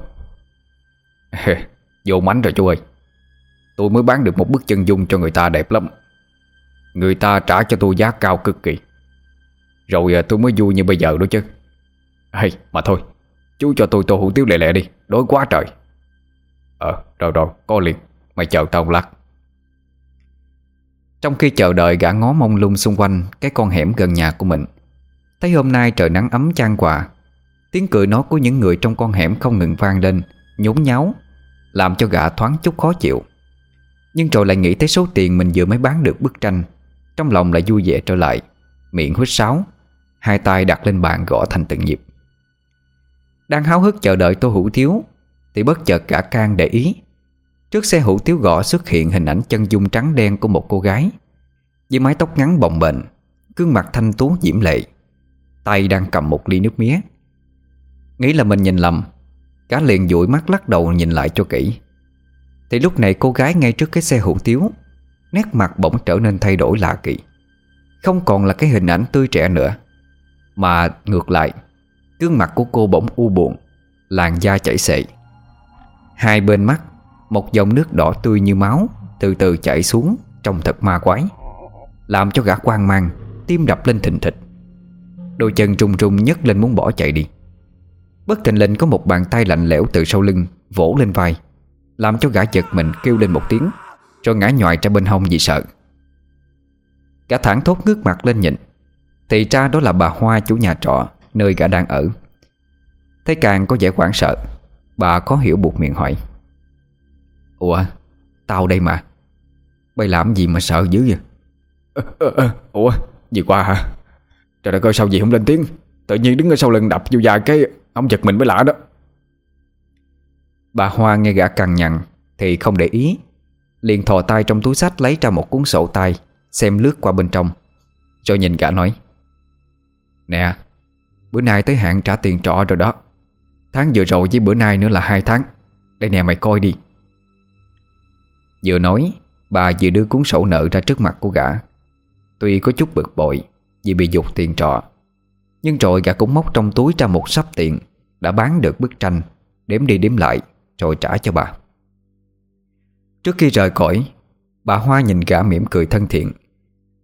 Vô mánh rồi chú ơi. Tôi mới bán được một bức chân dung cho người ta đẹp lắm. Người ta trả cho tôi giá cao cực kỳ. Rồi à, tôi mới vui như bây giờ đó chứ. Hay mà thôi Chú cho tôi tô hủ tiếu lẹ lẹ đi Đói quá trời. Ờ rồi rồi có liền Mày chờ tao một lát. Trong khi chờ đợi gã ngó mông lung xung quanh Cái con hẻm gần nhà của mình Thấy hôm nay trời nắng ấm chan quà Tiếng cười nói của những người trong con hẻm không ngừng vang lên, Nhốn nháo, Làm cho gã thoáng chút khó chịu. Nhưng rồi lại nghĩ tới số tiền mình vừa mới bán được bức tranh. Trong lòng lại vui vẻ trở lại, Miệng huýt sáo, Hai tay đặt lên bàn gõ thành từng nhịp. Đang háo hức chờ đợi tô hủ thiếu Thì bất chợt cả can để ý. Trước xe hủ tiếu gõ xuất hiện hình ảnh chân dung trắng đen của một cô gái. Với mái tóc ngắn bồng bềnh, Gương mặt thanh tú diễm lệ, Tay đang cầm một ly nước mía. Nghĩ là mình nhìn lầm. Cá liền dụi mắt lắc đầu nhìn lại cho kỹ. Thì lúc này cô gái ngay trước cái xe hủ tiếu, Nét mặt bỗng trở nên thay đổi lạ kỳ. Không còn là cái hình ảnh tươi trẻ nữa, Mà ngược lại, Gương mặt của cô bỗng u buồn, Làn da chảy xệ. Hai bên mắt, Một dòng nước đỏ tươi như máu, Từ từ chảy xuống Trông thật ma quái, Làm cho gã quan mang, Tim đập lên thình thịch. Đôi chân trùng trùng nhấc lên muốn bỏ chạy đi. Bất thình lình có một bàn tay lạnh lẽo từ sau lưng, Vỗ lên vai, Làm cho gã giật mình kêu lên một tiếng, Rồi ngã nhòi ra bên hông vì sợ. Gã thẳng thốt ngước mặt lên nhìn, Thì ra đó là bà Hoa chủ nhà trọ, Nơi gã đang ở. Thấy càng có vẻ hoảng sợ, Bà khó hiểu buộc miệng hỏi. Ủa, Tao đây mà Bây làm gì mà sợ dữ vậy? Ủa, gì qua hả? Trời đất ơi, sao gì không lên tiếng? Tự nhiên đứng ở sau lưng đập vô dài cái Ông giật mình mới lạ đó. Bà Hoa nghe gã cằn nhằn Thì không để ý, Liền thò tay trong túi sách lấy ra một cuốn sổ tay, Xem lướt qua bên trong, Rồi nhìn gã nói, Nè, Bữa nay tới hạn trả tiền trọ rồi đó. Tháng vừa rồi với bữa nay nữa là hai tháng. Đây nè, mày coi đi. Vừa nói, Bà vừa đưa cuốn sổ nợ ra trước mặt của gã. Tuy có chút bực bội Vì bị dục tiền trọ nhưng rồi gã cũng móc trong túi ra một sắp tiền, Đã bán được bức tranh, Đếm đi đếm lại, Rồi trả cho bà. Trước khi rời khỏi, Bà Hoa nhìn gã mỉm cười thân thiện,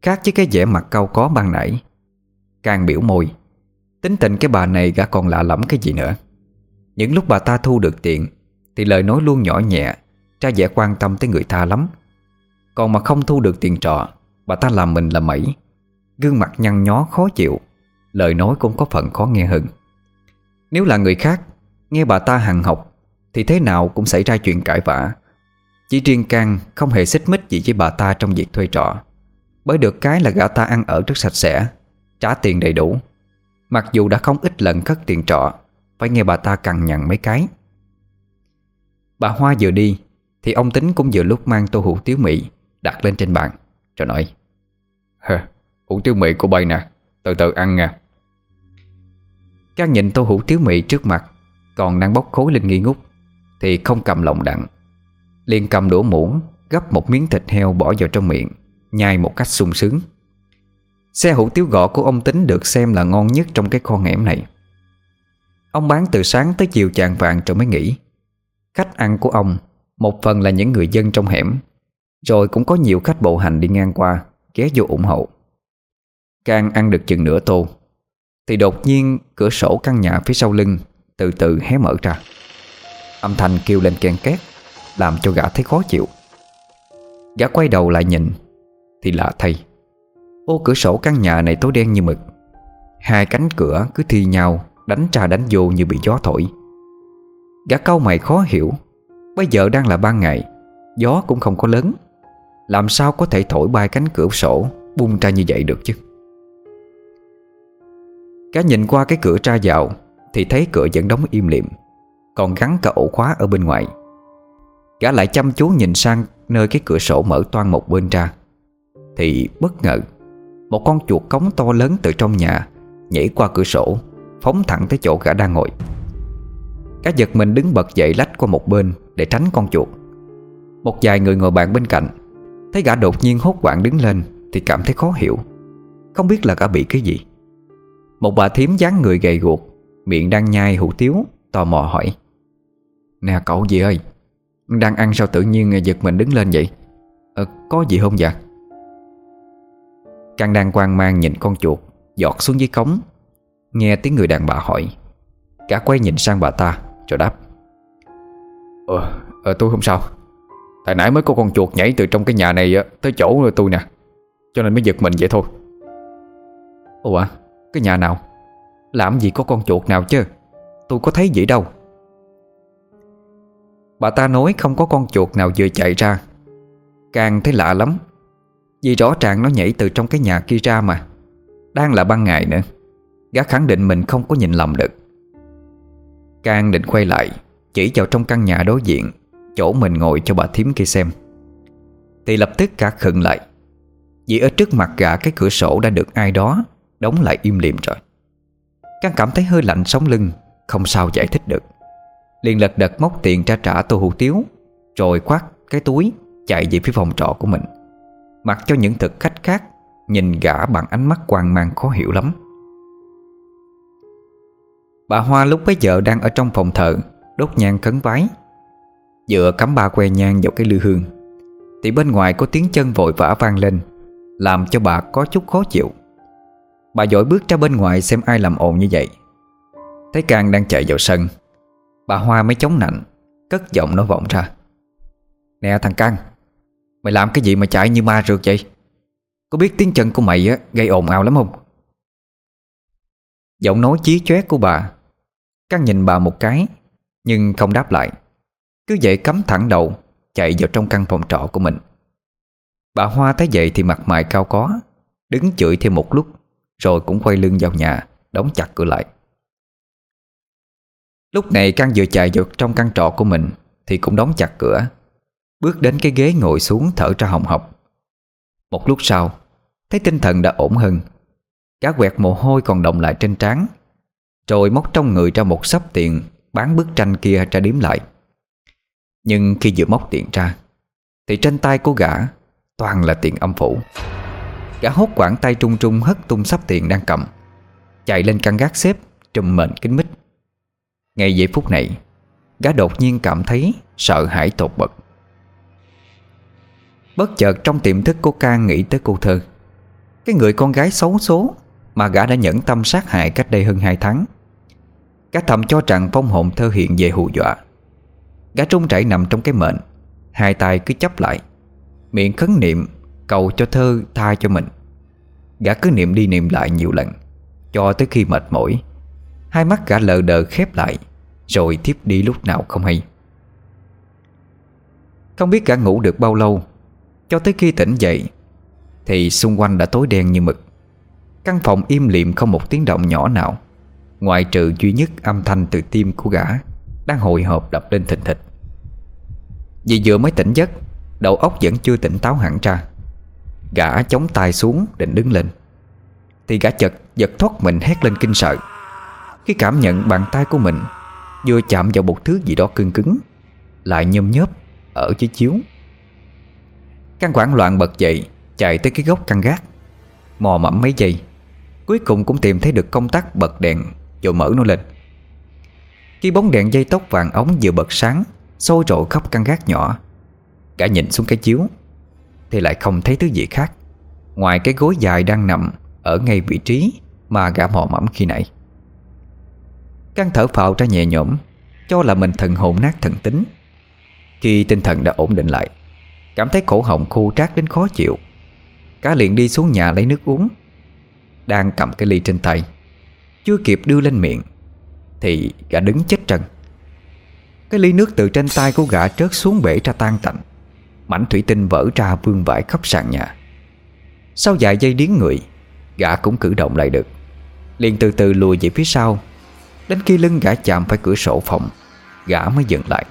Khác với cái vẻ mặt cao có ban nãy, Càng biểu môi. Tính tình cái bà này gã còn lạ lẫm cái gì nữa. Những lúc bà ta thu được tiền, Thì lời nói luôn nhỏ nhẹ, Ra vẻ quan tâm tới người ta lắm. Còn mà không thu được tiền trọ, Bà ta làm mình là mẩy, Gương mặt nhăn nhó khó chịu. Lời nói cũng có phần khó nghe hơn. Nếu là người khác Nghe bà ta hằng học Thì thế nào cũng xảy ra chuyện cãi vã. Chỉ riêng Cang không hề xích mích gì với bà ta trong việc thuê trọ. Bởi được cái là gã ta ăn ở rất sạch sẽ Trả tiền đầy đủ. Mặc dù đã không ít lần cất tiền trọ Phải nghe bà ta cằn nhằn mấy cái. Bà Hoa vừa đi Thì ông Tính cũng vừa lúc mang tô hủ tiếu mị Đặt lên trên bàn Rồi nói Hờ, hủ tiếu mị của bay nè Từ từ ăn nha các nhìn tô hủ tiếu mị trước mặt, Còn đang bốc khối lên nghi ngút, Thì không cầm lòng đặng. Liền cầm đũa muỗng, Gấp một miếng thịt heo bỏ vào trong miệng, Nhai một cách sung sướng. Xe hủ tiếu gõ của ông Tính được xem là ngon nhất trong cái kho ngẽm này. Ông bán từ sáng tới chiều chạng vàng rồi mới nghỉ. Khách ăn của ông, Một phần là những người dân trong hẻm, Rồi cũng có nhiều khách bộ hành đi ngang qua, Ghé vô ủng hộ. Càng ăn được chừng nửa tô thì đột nhiên cửa sổ căn nhà phía sau lưng Từ từ hé mở ra. Âm thanh kêu lên kèn két, Làm cho gã thấy khó chịu. Gã quay đầu lại nhìn, Thì lạ thay. Ô, cửa sổ căn nhà này tối đen như mực. Hai cánh cửa cứ thi nhau, Đánh ra đánh vô như bị gió thổi. Gã cau mày khó hiểu, Bây giờ đang là ban ngày, Gió cũng không có lớn. Làm sao có thể thổi bay cánh cửa sổ, Bung ra như vậy được chứ? Cá nhìn qua cái cửa tra vào Thì thấy cửa vẫn đóng im lìm, Còn gắn cả ổ khóa ở bên ngoài. Gã lại chăm chú nhìn sang Nơi cái cửa sổ mở toan một bên ra Thì bất ngờ Một con chuột cống to lớn từ trong nhà Nhảy qua cửa sổ Phóng thẳng tới chỗ gã đang ngồi. Cá giật mình đứng bật dậy lách qua một bên Để tránh con chuột. Một vài người ngồi bạn bên cạnh Thấy gã đột nhiên hốt hoảng đứng lên Thì cảm thấy khó hiểu. Không biết là gã bị cái gì. Một bà thím dáng người gầy guộc Miệng đang nhai hủ tiếu Tò mò hỏi. Nè cậu gì ơi? Đang ăn sao tự nhiên giật mình đứng lên vậy? Ờ, Có gì không dạ? vậy Càng đang quan mang nhìn con chuột Giọt xuống dưới cống. Nghe tiếng người đàn bà hỏi. Cả quay nhìn sang bà ta Rồi đáp. Ờ, ờ tôi không sao. Tại nãy mới có con chuột nhảy từ trong cái nhà này Tới chỗ tôi nè. Cho nên mới giật mình vậy thôi. Ủa? cái nhà nào? Làm gì có con chuột nào chứ? Tôi có thấy vậy đâu. Bà ta nói không có con chuột nào vừa chạy ra. Càng thấy lạ lắm. Vì rõ ràng nó nhảy từ trong cái nhà kia ra mà. Đang là ban ngày nữa. Gã khẳng định mình không có nhìn lầm được. Càng định quay lại, Chỉ vào trong căn nhà đối diện, Chỗ mình ngồi cho bà thím kia xem. Thì lập tức cả khựng lại. Vì ở trước mặt gã cái cửa sổ đã được ai đó Đóng lại im lìm rồi. Căng cảm thấy hơi lạnh sống lưng, Không sao giải thích được. Liền lật đật móc tiền ra trả tô hủ tiếu, Rồi khoác cái túi Chạy về phía phòng trọ của mình. Mặc cho những thực khách khác Nhìn gã bằng ánh mắt quan mang khó hiểu lắm. Bà Hoa lúc bấy giờ đang ở trong phòng thờ, Đốt nhang khấn vái. Dựa cắm ba que nhang vào cái lư hương, Thì bên ngoài có tiếng chân vội vã vang lên, Làm cho bà có chút khó chịu. Bà dội bước ra bên ngoài xem ai làm ồn như vậy. Thấy Cang đang chạy vào sân Bà Hoa mới chống nạnh Cất giọng nó vọng ra. Nè thằng Cang Mày làm cái gì mà chạy như ma rượt vậy? Có biết tiếng chân của mày á, gây ồn ào lắm không? Giọng nói chí chóe của bà cang nhìn bà một cái Nhưng không đáp lại. Cứ vậy cắm thẳng đầu Chạy vào trong căn phòng trọ của mình. Bà Hoa thấy vậy thì mặt mày cao có Đứng chửi thêm một lúc. Rồi cũng quay lưng vào nhà, Đóng chặt cửa lại. Lúc này Căn vừa chạy vào trong căn trọ của mình Thì cũng đóng chặt cửa, Bước đến cái ghế ngồi xuống thở ra hồng hộc. Một lúc sau, Thấy tinh thần đã ổn hơn, Cá quẹt mồ hôi còn động lại trên trán, Rồi móc trong người ra một sắp tiền Bán bức tranh kia ra điếm lại. Nhưng khi vừa móc tiền ra, Thì trên tay của gã Toàn là tiền âm phủ. Gã hốt quảng tay trung trung hất tung sắp tiền đang cầm. Chạy lên căn gác xếp, Trùm mền kính mít. Ngay giây phút này, Gã đột nhiên cảm thấy sợ hãi tột bậc Bất chợt trong tiềm thức của can nghĩ tới cô thơ, Cái người con gái xấu số Mà gã đã nhẫn tâm sát hại cách đây hơn 2 tháng. Gã thầm cho rằng phong hồn thơ hiện về hù dọa. Gã trung trải nằm trong cái mệnh Hai tay cứ chấp lại, Miệng khấn niệm Cầu cho thơ tha cho mình. Gã cứ niệm đi niệm lại nhiều lần, Cho tới khi mệt mỏi. Hai mắt gã lờ đờ khép lại, Rồi thiếp đi lúc nào không hay. Không biết gã ngủ được bao lâu, Cho tới khi tỉnh dậy, Thì xung quanh đã tối đen như mực. Căn phòng im lìm không một tiếng động nhỏ nào Ngoại trừ duy nhất âm thanh từ tim của gã Đang hồi hộp đập lên thình thịch. Vì vừa mới tỉnh giấc, Đầu óc vẫn chưa tỉnh táo hẳn ra. Gã chống tay xuống định đứng lên. Thì gã chật giật thoát mình hét lên kinh sợ. Khi cảm nhận bàn tay của mình Vừa chạm vào một thứ gì đó cưng cứng, Lại nhôm nhớp Ở dưới chiếu. Căn quản loạn bật dậy, Chạy tới cái góc căn gác. Mò mẫm mấy giây, Cuối cùng cũng tìm thấy được công tắc bật đèn Rồi mở nó lên. Khi bóng đèn dây tóc vàng ống vừa bật sáng Sôi rộ khắp căn gác nhỏ Cả nhìn xuống cái chiếu. Thì lại không thấy thứ gì khác. Ngoài cái gối dài đang nằm Ở ngay vị trí mà gã mò mẫm khi nãy. Căng thở phào ra nhẹ nhõm, Cho là mình thần hồn nát thần tính. Khi tinh thần đã ổn định lại, Cảm thấy cổ họng khô trát đến khó chịu. Cá liền đi xuống nhà lấy nước uống, Đang cầm cái ly trên tay. Chưa kịp đưa lên miệng, Thì gã đứng chết trần. Cái ly nước từ trên tay của gã trớt xuống bể ra tan tành. Mảnh thủy tinh vỡ ra vương vãi khắp sàn nhà. Sau vài giây điếng người, Gã cũng cử động lại được. Liền từ từ lùi về phía sau. Đến khi lưng gã chạm phải cửa sổ phòng, Gã mới dừng lại.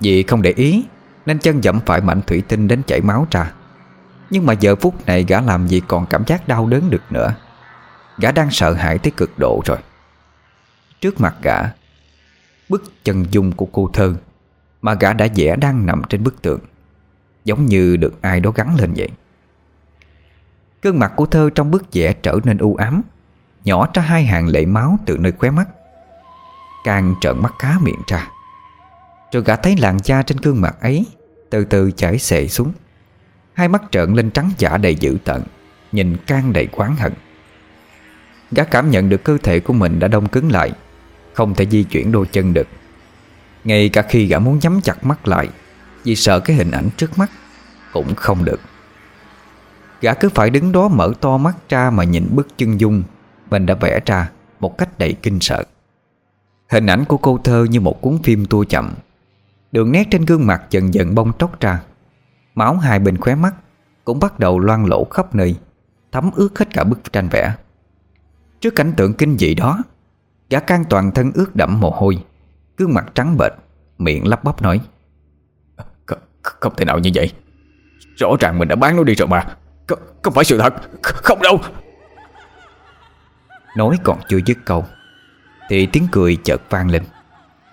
Vì không để ý, Nên chân dẫm phải mảnh thủy tinh đến chảy máu ra. Nhưng mà giờ phút này gã làm gì còn cảm giác đau đớn được nữa. Gã đang sợ hãi tới cực độ rồi. Trước mặt gã, Bức chân dung của cô thơ mà gã đã vẽ đang nằm trên bức tượng Giống như được ai đó gắn lên vậy. Gương mặt của thơ trong bức vẽ trở nên u ám, Nhỏ ra hai hàng lệ máu từ nơi khóe mắt, Càng trợn mắt cá miệng ra. Rồi gã thấy làn da trên gương mặt ấy Từ từ chảy xệ xuống, Hai mắt trợn lên trắng giả đầy dữ tợn, Nhìn can đầy quán hận. Gã cảm nhận được cơ thể của mình đã đông cứng lại, Không thể di chuyển đôi chân được. Ngay cả khi gã muốn nhắm chặt mắt lại, Vì sợ cái hình ảnh trước mắt Cũng không được. Gã cứ phải đứng đó mở to mắt ra Mà nhìn bức chân dung Mình đã vẽ ra một cách đầy kinh sợ. Hình ảnh của cô thơ như một cuốn phim tua chậm, Đường nét trên gương mặt dần dần bong tróc ra. Máu hai bên khóe mắt Cũng bắt đầu loang lỗ khắp nơi, Thấm ướt hết cả bức tranh vẽ. Trước cảnh tượng kinh dị đó, Gã can toàn thân ướt đẫm mồ hôi. Gương mặt trắng bệch Miệng lắp bắp nói. Không, thể nào như vậy. Rõ ràng mình đã bán nó đi rồi mà. Không, không phải sự thật. Không đâu. Nói còn chưa dứt câu Thì tiếng cười chợt vang lên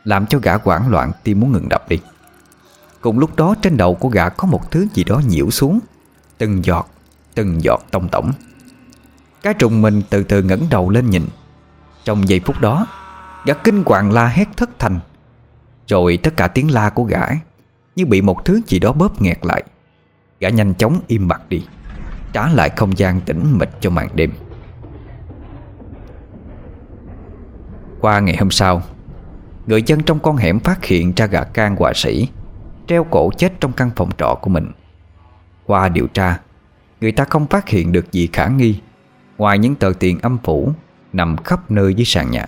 Làm cho gã hoảng loạn tim muốn ngừng đập đi. Cùng lúc đó trên đầu của gã có một thứ gì đó nhiễu xuống Từng giọt, từng giọt tông tổng. Cái trùng mình từ từ ngẩng đầu lên nhìn. Trong giây phút đó Gã kinh hoàng la hét thất thành. Rồi tất cả tiếng la của gã Như bị một thứ gì đó bóp nghẹt lại. Gã nhanh chóng im bặt đi, Trả lại không gian tĩnh mịch cho màn đêm. Qua ngày hôm sau, Người dân trong con hẻm phát hiện ra gã can họa sĩ Treo cổ chết trong căn phòng trọ của mình. Qua điều tra, Người ta không phát hiện được gì khả nghi Ngoài những tờ tiền âm phủ Nằm khắp nơi dưới sàn nhà.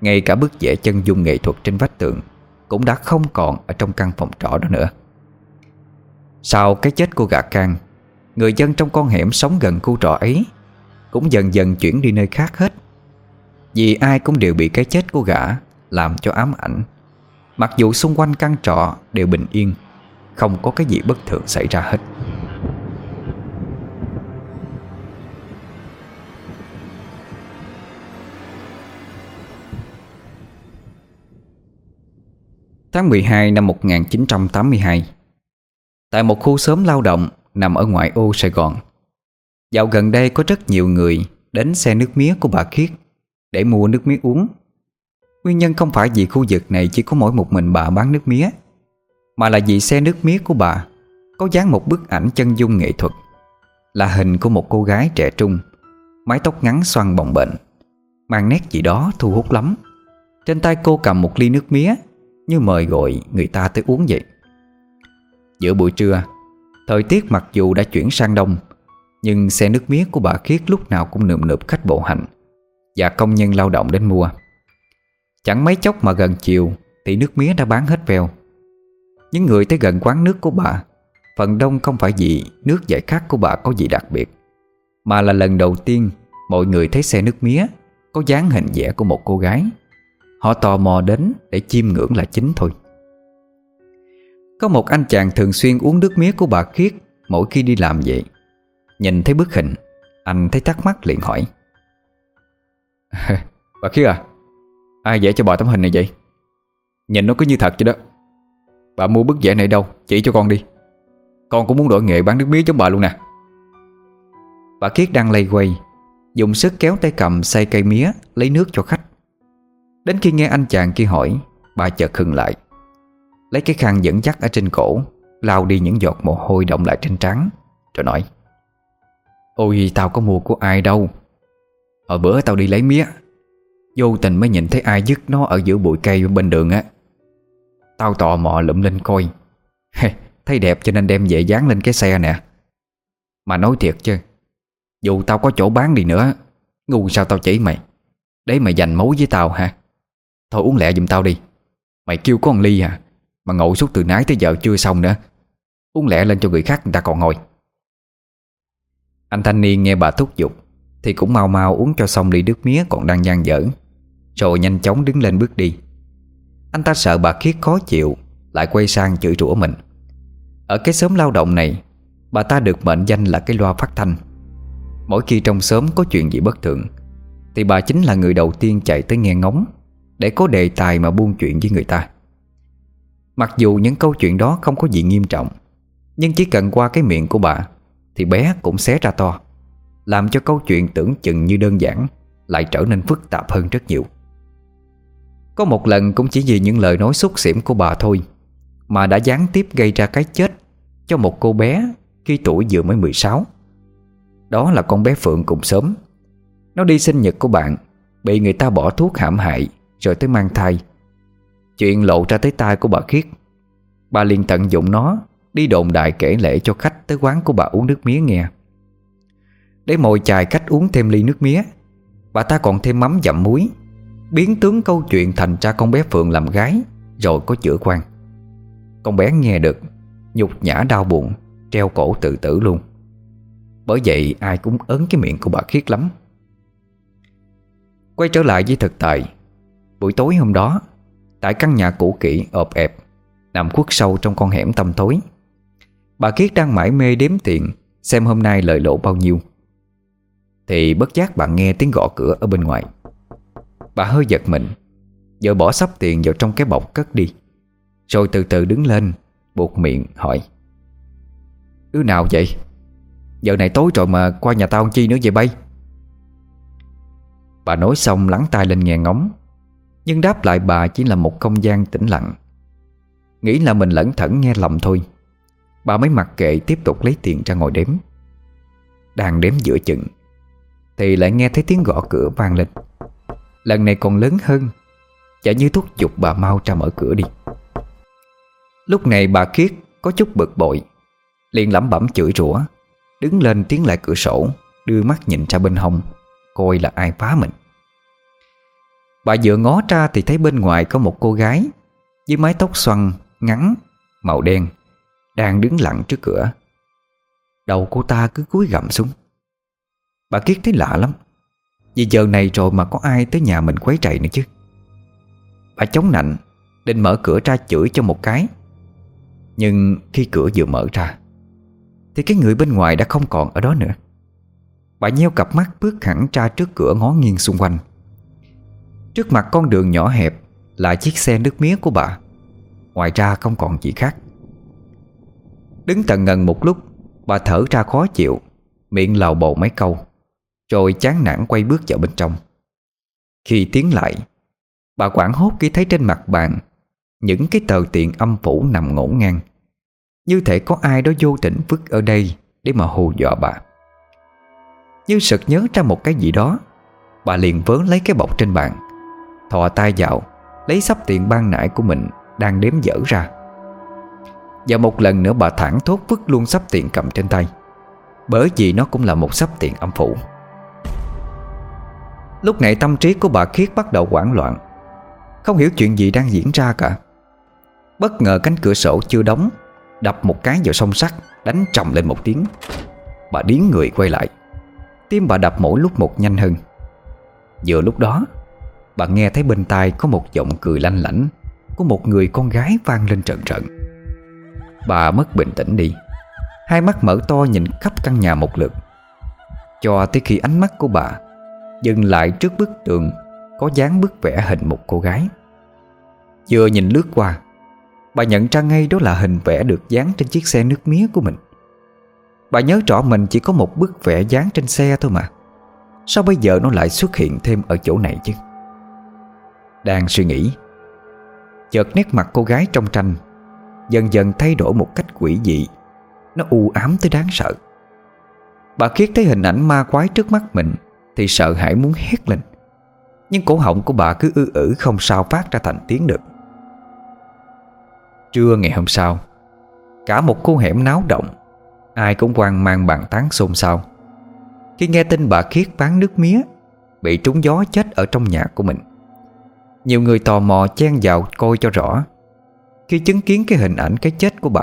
Ngay cả bức vẽ chân dung nghệ thuật trên vách tường Cũng đã không còn ở trong căn phòng trọ đó nữa. Sau cái chết của gã can, Người dân trong con hẻm sống gần khu trọ ấy Cũng dần dần chuyển đi nơi khác hết. Vì ai cũng đều bị cái chết của gã Làm cho ám ảnh. Mặc dù xung quanh căn trọ đều bình yên Không có cái gì bất thường xảy ra hết. tháng 12 năm 1982 Tại một khu xóm lao động nằm ở ngoại ô Sài Gòn. Dạo gần đây có rất nhiều người đến xe nước mía của bà Khiết để mua nước mía uống. Nguyên nhân không phải vì khu vực này chỉ có mỗi một mình bà bán nước mía, Mà là vì xe nước mía của bà có dán một bức ảnh chân dung nghệ thuật, Là hình của một cô gái trẻ trung, Mái tóc ngắn xoăn bồng bệnh Mang nét gì đó thu hút lắm. Trên tay cô cầm một ly nước mía như mời gọi người ta tới uống vậy. Giữa buổi trưa, Thời tiết mặc dù đã chuyển sang đông, Nhưng xe nước mía của bà Khiết lúc nào cũng nượm nượp khách bộ hành Và công nhân lao động đến mua. Chẳng mấy chốc mà gần chiều Thì nước mía đã bán hết veo. Những người tới gần quán nước của bà, Phần đông không phải vì nước giải khát của bà có gì đặc biệt, Mà là lần đầu tiên mọi người thấy xe nước mía Có dáng hình vẽ của một cô gái. Họ tò mò đến để chiêm ngưỡng là chính thôi. Có một anh chàng thường xuyên uống nước mía của bà Khiết Mỗi khi đi làm vậy Nhìn thấy bức hình, Anh thấy thắc mắc liền hỏi. Bà Khiết à Ai vẽ cho bà tấm hình này vậy? Nhìn nó cứ như thật chứ đó. Bà mua bức vẽ này đâu, Chỉ cho con đi. Con cũng muốn đổi nghề bán nước mía giống bà luôn nè. Bà Kiết đang lây quay, Dùng sức kéo tay cầm say cây mía, Lấy nước cho khách. Đến khi nghe anh chàng kia hỏi Bà chợt hưng lại. Lấy cái khăn dẫn dắt ở trên cổ lau đi những giọt mồ hôi động lại trên trắng, Rồi nói Ôi tao có mua của ai đâu. Hồi bữa tao đi lấy mía Vô tình mới nhìn thấy ai dứt nó Ở giữa bụi cây bên đường á. Tao tò mò lụm lên coi. Thấy đẹp cho nên đem về dán lên cái xe nè. Mà nói thiệt chứ Dù tao có chỗ bán đi nữa Ngu sao tao chỉ mày. Để mày giành mối với tao ha Thôi uống lẹ giùm tao đi. Mày kêu có ly à Mà ngộ suốt từ nãy tới giờ chưa xong nữa. Uống lẹ lên cho người khác người ta còn ngồi. Anh thanh niên nghe bà thúc giục, Thì cũng mau mau uống cho xong ly nước mía còn đang gian dở, Rồi nhanh chóng đứng lên bước đi. Anh ta sợ bà Khiết khó chịu, Lại quay sang chửi rủa mình. Ở cái xóm lao động này, Bà ta được mệnh danh là cái loa phát thanh. Mỗi khi trong xóm có chuyện gì bất thường, Thì bà chính là người đầu tiên chạy tới nghe ngóng. Để có đề tài mà buôn chuyện với người ta. Mặc dù những câu chuyện đó không có gì nghiêm trọng, Nhưng chỉ cần qua cái miệng của bà Thì bé cũng xé ra to, Làm cho câu chuyện tưởng chừng như đơn giản, Lại trở nên phức tạp hơn rất nhiều. Có một lần cũng chỉ vì những lời nói xúc xỉm của bà thôi Mà đã gián tiếp gây ra cái chết Cho một cô bé khi tuổi vừa mới 16 Đó là con bé Phượng cùng sớm. Nó đi sinh nhật của bạn, Bị người ta bỏ thuốc hãm hại. Rồi tới mang thai. Chuyện lộ ra tới tai của bà Khiết. Bà liền tận dụng nó, Đi đồn đại kể lễ cho khách tới quán của bà uống nước mía nghe. Để mồi chài khách uống thêm ly nước mía, Bà ta còn thêm mắm dặm muối, Biến tướng câu chuyện thành ra con bé Phượng làm gái, Rồi có chữa quan Con bé nghe được, Nhục nhã đau buồn, Treo cổ tự tử luôn. Bởi vậy ai cũng ấn cái miệng của bà Khiết lắm. Quay trở lại với thực tại Buổi tối hôm đó, Tại căn nhà cũ kỹ ộp ẹp, Nằm khuất sâu trong con hẻm tăm tối. Bà Kiết đang mải mê đếm tiền Xem hôm nay lợi lộ bao nhiêu. Thì bất giác bà nghe tiếng gõ cửa ở bên ngoài. Bà hơi giật mình Giờ bỏ sắp tiền vào trong cái bọc cất đi, Rồi từ từ đứng lên, Buộc miệng hỏi. Đứa nào vậy? Giờ này tối rồi mà qua nhà tao chi nữa vậy bay? Bà nói xong lắng tai lên nghe ngóng. Nhưng đáp lại bà chỉ là một không gian tĩnh lặng. Nghĩ là mình lẩn thẩn nghe lầm thôi. Bà mới mặc kệ tiếp tục lấy tiền ra ngồi đếm. Đang đếm giữa chừng, Thì lại nghe thấy tiếng gõ cửa vang lên. Lần này còn lớn hơn, Chả như thúc giục bà mau ra mở cửa đi. Lúc này bà Khiết có chút bực bội, liền lẩm bẩm chửi rủa, Đứng lên tiến lại cửa sổ, Đưa mắt nhìn ra bên hông, Coi là ai phá mình. Bà vừa ngó ra thì thấy bên ngoài có một cô gái Với mái tóc xoăn, ngắn, màu đen Đang đứng lặng trước cửa. Đầu cô ta cứ cúi gầm xuống. Bà Kiết thấy lạ lắm Vì giờ này rồi mà có ai tới nhà mình quấy rầy nữa chứ. Bà chống nạnh Định mở cửa ra chửi cho một cái. Nhưng khi cửa vừa mở ra Thì cái người bên ngoài đã không còn ở đó nữa. Bà nheo cặp mắt bước hẳn ra trước cửa ngó nghiêng xung quanh. Trước mặt con đường nhỏ hẹp Là chiếc xe nước mía của bà. Ngoài ra không còn gì khác. Đứng tận ngần một lúc, Bà thở ra khó chịu, Miệng lào bầu mấy câu, Rồi chán nản quay bước vào bên trong. Khi tiến lại, Bà quảng hốt khi thấy trên mặt bàn Những cái tờ tiền âm phủ nằm ngổn ngang. Như thể có ai đó vô tình vứt ở đây Để mà hù dọa bà. Như sực nhớ ra một cái gì đó, Bà liền vớ lấy cái bọc trên bàn. Thò tay vào, Lấy sắp tiền ban nãy của mình Đang đếm dở ra. Và một lần nữa bà thẳng thốt vứt luôn sắp tiền cầm trên tay, Bởi vì nó cũng là một sắp tiền âm phủ. Lúc này tâm trí của bà Khiết bắt đầu hoảng loạn, Không hiểu chuyện gì đang diễn ra cả. Bất ngờ cánh cửa sổ chưa đóng, Đập một cái vào song sắt, Đánh trầm lên một tiếng. Bà điến người quay lại, Tim bà đập mỗi lúc một nhanh hơn. Vừa lúc đó bà nghe thấy bên tai có một giọng cười lanh lảnh Của một người con gái vang lên trận trận Bà mất bình tĩnh đi. Hai mắt mở to nhìn khắp căn nhà một lượt. Cho tới khi ánh mắt của bà Dừng lại trước bức tường, Có dáng bức vẽ hình một cô gái. Vừa nhìn lướt qua, Bà nhận ra ngay đó là hình vẽ được dán trên chiếc xe nước mía của mình. Bà nhớ rõ mình chỉ có một bức vẽ dán trên xe thôi mà. Sao bây giờ nó lại xuất hiện thêm ở chỗ này chứ? Đang suy nghĩ. Chợt nét mặt cô gái trong tranh Dần dần thay đổi một cách quỷ dị. Nó u ám tới đáng sợ. Bà Khiết thấy hình ảnh ma quái trước mắt mình Thì sợ hãi muốn hét lên. Nhưng cổ họng của bà cứ ư ử Không sao phát ra thành tiếng được. Trưa ngày hôm sau, Cả một khu hẻm náo động. Ai cũng hoang mang bàn tán xôn xao. Khi nghe tin bà Khiết bán nước mía, Bị trúng gió chết ở trong nhà của mình. Nhiều người tò mò chen vào coi cho rõ. Khi chứng kiến cái hình ảnh cái chết của bà,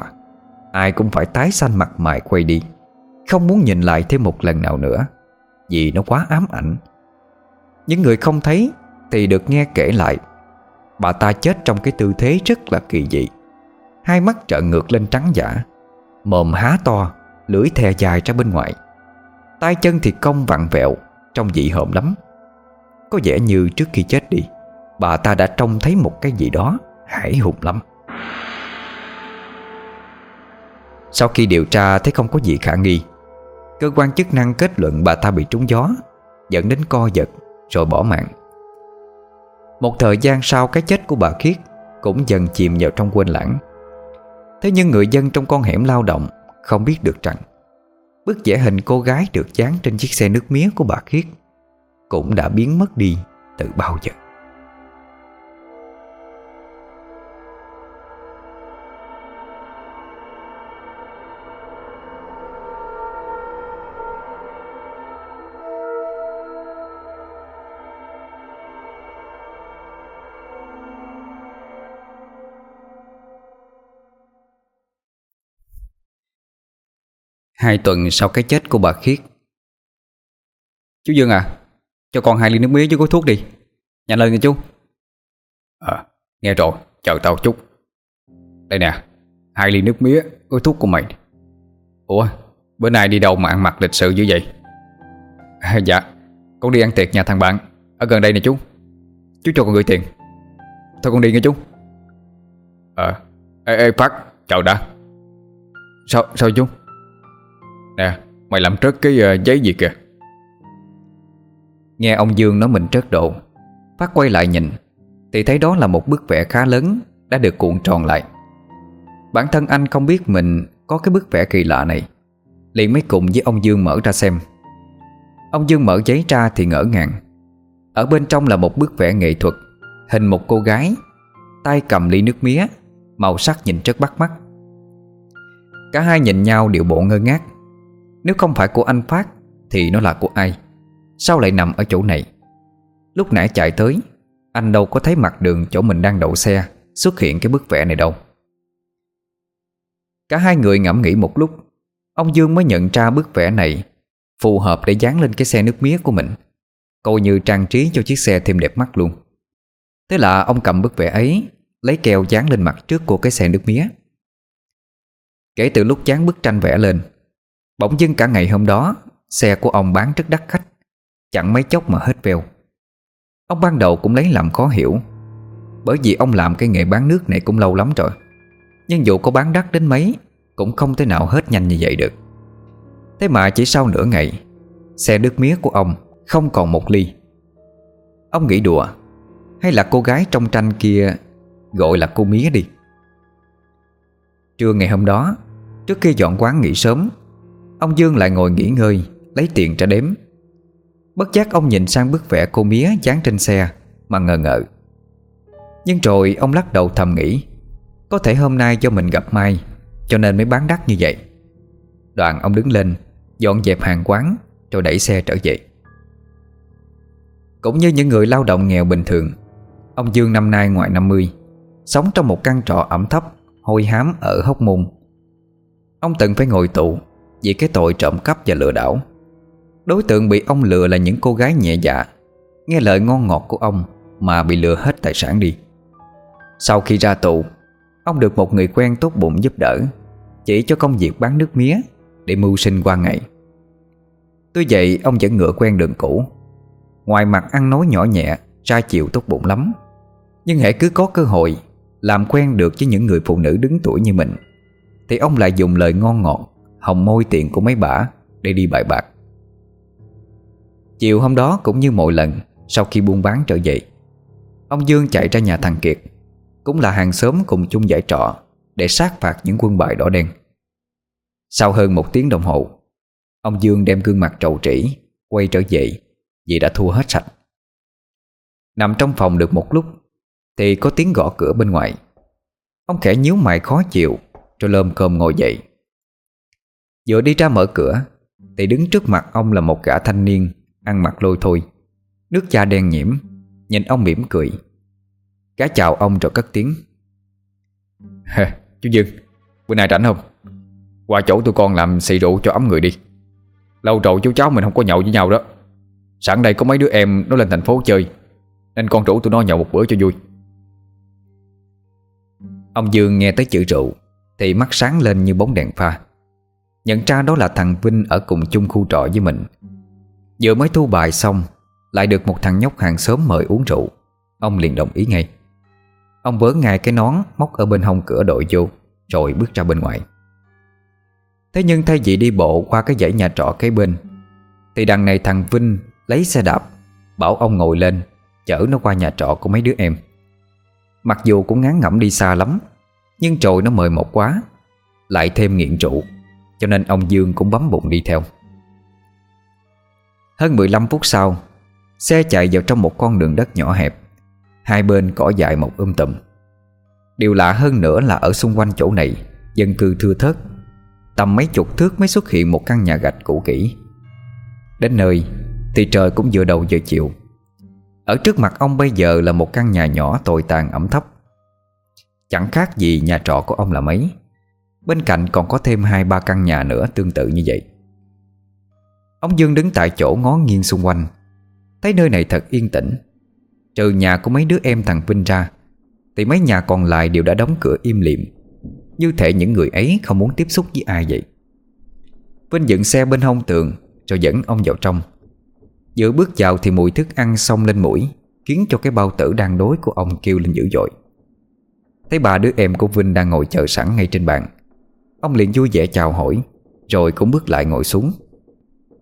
Ai cũng phải tái xanh mặt mày quay đi, Không muốn nhìn lại thêm một lần nào nữa, Vì nó quá ám ảnh. Những người không thấy Thì được nghe kể lại, Bà ta chết trong cái tư thế rất là kỳ dị. Hai mắt trợn ngược lên trắng giả, Mồm há to, Lưỡi thè dài ra bên ngoài. Tay chân thì cong vặn vẹo, Trông dị hợm lắm. Có vẻ như trước khi chết đi Bà ta đã trông thấy một cái gì đó Hải hùng lắm. Sau khi điều tra thấy không có gì khả nghi, Cơ quan chức năng kết luận bà ta bị trúng gió, Dẫn đến co giật Rồi bỏ mạng. Một thời gian sau, cái chết của bà Khiết Cũng dần chìm vào trong quên lãng. Thế nhưng người dân trong con hẻm lao động Không biết được rằng, Bức vẽ hình cô gái được dán trên chiếc xe nước mía của bà Khiết Cũng đã biến mất đi từ bao giờ. Hai tuần sau cái chết của bà Khiết. Chú Dương à Cho con hai ly nước mía với gói thuốc đi. Nhanh lên nha chú. À nghe rồi chờ tao chút. Đây nè Hai ly nước mía gói thuốc của mày. Ủa bữa nay đi đâu mà ăn mặc lịch sự như vậy? À, Dạ Con đi ăn tiệc nhà thằng bạn Ở gần đây nè chú. Chú cho con gửi tiền. Thôi con đi nghe chú. Ờ à, Ê ê Phát Chào đã. Sao sao chú? Nè, mày làm trớt cái ờ, giấy gì kìa. Nghe ông Dương nói mình trớt đồ Phát quay lại nhìn, Thì thấy đó là một bức vẽ khá lớn, Đã được cuộn tròn lại. Bản thân anh không biết mình Có cái bức vẽ kỳ lạ này. Liền mới cùng với ông Dương mở ra xem. Ông Dương mở giấy ra thì ngỡ ngàng. Ở bên trong là một bức vẽ nghệ thuật, Hình một cô gái, Tay cầm ly nước mía, Màu sắc nhìn rất bắt mắt. Cả hai nhìn nhau đều bộ ngơ ngác. Nếu không phải của anh Phát, Thì nó là của ai? Sao lại nằm ở chỗ này? Lúc nãy chạy tới, Anh đâu có thấy mặt đường chỗ mình đang đậu xe Xuất hiện cái bức vẽ này đâu. Cả hai người ngẫm nghĩ một lúc, Ông Dương mới nhận ra bức vẽ này Phù hợp để dán lên cái xe nước mía của mình, Coi như trang trí cho chiếc xe thêm đẹp mắt luôn. Thế là ông cầm bức vẽ ấy, Lấy keo dán lên mặt trước của cái xe nước mía. Kể từ lúc dán bức tranh vẽ lên Bỗng dưng cả ngày hôm đó, Xe của ông bán rất đắt khách, Chẳng mấy chốc mà hết veo Ông ban đầu cũng lấy làm khó hiểu, Bởi vì ông làm cái nghề bán nước này cũng lâu lắm rồi. Nhưng dù có bán đắt đến mấy, Cũng không thể nào hết nhanh như vậy được. Thế mà chỉ sau nửa ngày, Xe nước mía của ông không còn một ly. Ông nghĩ đùa, Hay là cô gái trong tranh kia Gọi là cô mía đi? Trưa ngày hôm đó, Trước khi dọn quán nghỉ sớm Ông Dương lại ngồi nghỉ ngơi, Lấy tiền ra đếm. Bất giác ông nhìn sang bức vẽ cô mía dán trên xe, Mà ngờ ngợ. Nhưng rồi ông lắc đầu thầm nghĩ, Có thể hôm nay do mình gặp Mai, Cho nên mới bán đắt như vậy. Đoạn ông đứng lên, Dọn dẹp hàng quán, Rồi đẩy xe trở về. Cũng như những người lao động nghèo bình thường, Ông Dương năm nay ngoài 50 Sống trong một căn trọ ẩm thấp, Hôi hám ở hốc Môn. Ông từng phải ngồi tụ vì cái tội trộm cắp và lừa đảo. Đối tượng bị ông lừa là những cô gái nhẹ dạ Nghe lời ngon ngọt của ông Mà bị lừa hết tài sản đi. Sau khi ra tù, Ông được một người quen tốt bụng giúp đỡ, Chỉ cho công việc bán nước mía Để mưu sinh qua ngày. Tuy vậy, ông vẫn ngựa quen đường cũ. Ngoài mặt ăn nói nhỏ nhẹ, Ra chịu tốt bụng lắm. Nhưng hãy cứ có cơ hội, Làm quen được với những người phụ nữ đứng tuổi như mình, Thì ông lại dùng lời ngon ngọt Hồng môi tiền của mấy bả Để đi bài bạc. Chiều hôm đó cũng như mọi lần, Sau khi buôn bán trở dậy Ông Dương chạy ra nhà thằng Kiệt, Cũng là hàng xóm cùng chung giải trọ Để sát phạt những quân bài đỏ đen. Sau hơn một tiếng đồng hồ, Ông Dương đem gương mặt trầu trĩ, Quay trở dậy Vì đã thua hết sạch. Nằm trong phòng được một lúc, Thì có tiếng gõ cửa bên ngoài. Ông khẽ nhíu mày khó chịu, Rồi lơm cơm ngồi dậy. Vừa đi ra mở cửa, Thì đứng trước mặt ông là một gã thanh niên, Ăn mặc lôi thôi. Nước da đen nhiễm, Nhìn ông mỉm cười. Gã chào ông rồi cất tiếng. Chú Dương, Bữa nay rảnh không? Qua chỗ tụi con làm xì rượu cho ấm người đi. Lâu rồi chú cháu mình không có nhậu với nhau đó. Sẵn đây có mấy đứa em nó lên thành phố chơi, Nên con rủ tụi nó nhậu một bữa cho vui. Ông Dương nghe tới chữ rượu, Thì mắt sáng lên như bóng đèn pha. Nhận ra đó là thằng Vinh ở cùng chung khu trọ với mình. Vừa mới thu bài xong, Lại được một thằng nhóc hàng xóm mời uống rượu. Ông liền đồng ý ngay. Ông vớ ngay cái nón móc ở bên hông cửa đội vô, Rồi bước ra bên ngoài. Thế nhưng thay vì đi bộ qua cái dãy nhà trọ kế bên, Thì đằng này thằng Vinh lấy xe đạp, Bảo ông ngồi lên, Chở nó qua nhà trọ của mấy đứa em. Mặc dù cũng ngán ngẩm đi xa lắm, Nhưng trội nó mời một quá, Lại thêm nghiện rượu. Cho nên ông Dương cũng bấm bụng đi theo. Hơn 15 phút sau, Xe chạy vào trong một con đường đất nhỏ hẹp. Hai bên cỏ dại mọc um tùm. Điều lạ hơn nữa là ở xung quanh chỗ này, Dân cư thưa thớt. Tầm mấy chục thước mới xuất hiện một căn nhà gạch cũ kỹ. Đến nơi, Thì trời cũng vừa đầu giờ chiều. Ở trước mặt ông bây giờ là một căn nhà nhỏ tồi tàn ẩm thấp. Chẳng khác gì nhà trọ của ông là mấy. Bên cạnh còn có thêm hai ba căn nhà nữa tương tự như vậy. Ông Dương đứng tại chỗ ngó nghiêng xung quanh. Thấy nơi này thật yên tĩnh. Trừ nhà của mấy đứa em thằng Vinh ra Thì mấy nhà còn lại đều đã đóng cửa im lìm, Như thể những người ấy không muốn tiếp xúc với ai vậy. Vinh dựng xe bên hông tường Rồi dẫn ông vào trong. Giữa bước vào thì mùi thức ăn xông lên mũi Khiến cho cái bao tử đang đối của ông kêu lên dữ dội. Thấy bà đứa em của Vinh đang ngồi chờ sẵn ngay trên bàn Ông liền vui vẻ chào hỏi, Rồi cũng bước lại ngồi xuống.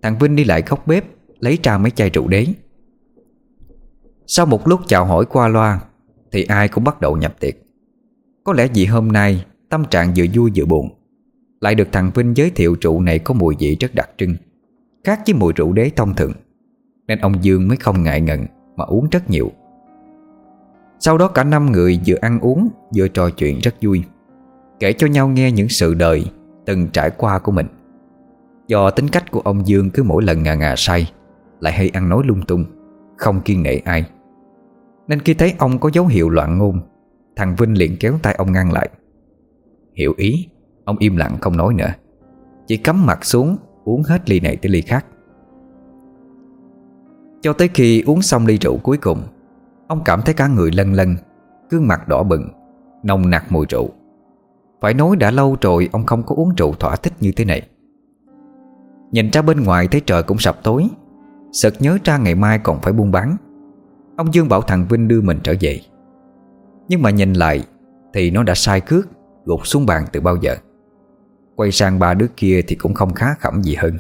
Thằng Vinh đi lại khóc bếp, Lấy ra mấy chai rượu đế. Sau một lúc chào hỏi qua loa, Thì ai cũng bắt đầu nhập tiệc. Có lẽ vì hôm nay, Tâm trạng vừa vui vừa buồn, Lại được thằng Vinh giới thiệu rượu này có mùi vị rất đặc trưng, Khác với mùi rượu đế thông thường, Nên ông Dương mới không ngại ngần Mà uống rất nhiều. Sau đó cả năm người vừa ăn uống, Vừa trò chuyện rất vui. Kể cho nhau nghe những sự đời Từng trải qua của mình. Do tính cách của ông Dương cứ mỗi lần ngà ngà say, Lại hay ăn nói lung tung, Không kiên nể ai. Nên khi thấy ông có dấu hiệu loạn ngôn, Thằng Vinh liền kéo tay ông ngăn lại. Hiểu ý, Ông im lặng không nói nữa. Chỉ cắm mặt xuống, uống hết ly này tới ly khác. Cho tới khi uống xong ly rượu cuối cùng, Ông cảm thấy cả người lân lân Gương mặt đỏ bừng, Nồng nặc mùi rượu. Phải nói đã lâu rồi ông không có uống rượu thỏa thích như thế này. Nhìn ra bên ngoài thấy trời cũng sập tối. Sợt nhớ ra ngày mai còn phải buôn bán. Ông Dương bảo thằng Vinh đưa mình trở về. Nhưng mà nhìn lại Thì nó đã sai cước, Gục xuống bàn từ bao giờ. Quay sang ba đứa kia thì cũng không khá khẩm gì hơn.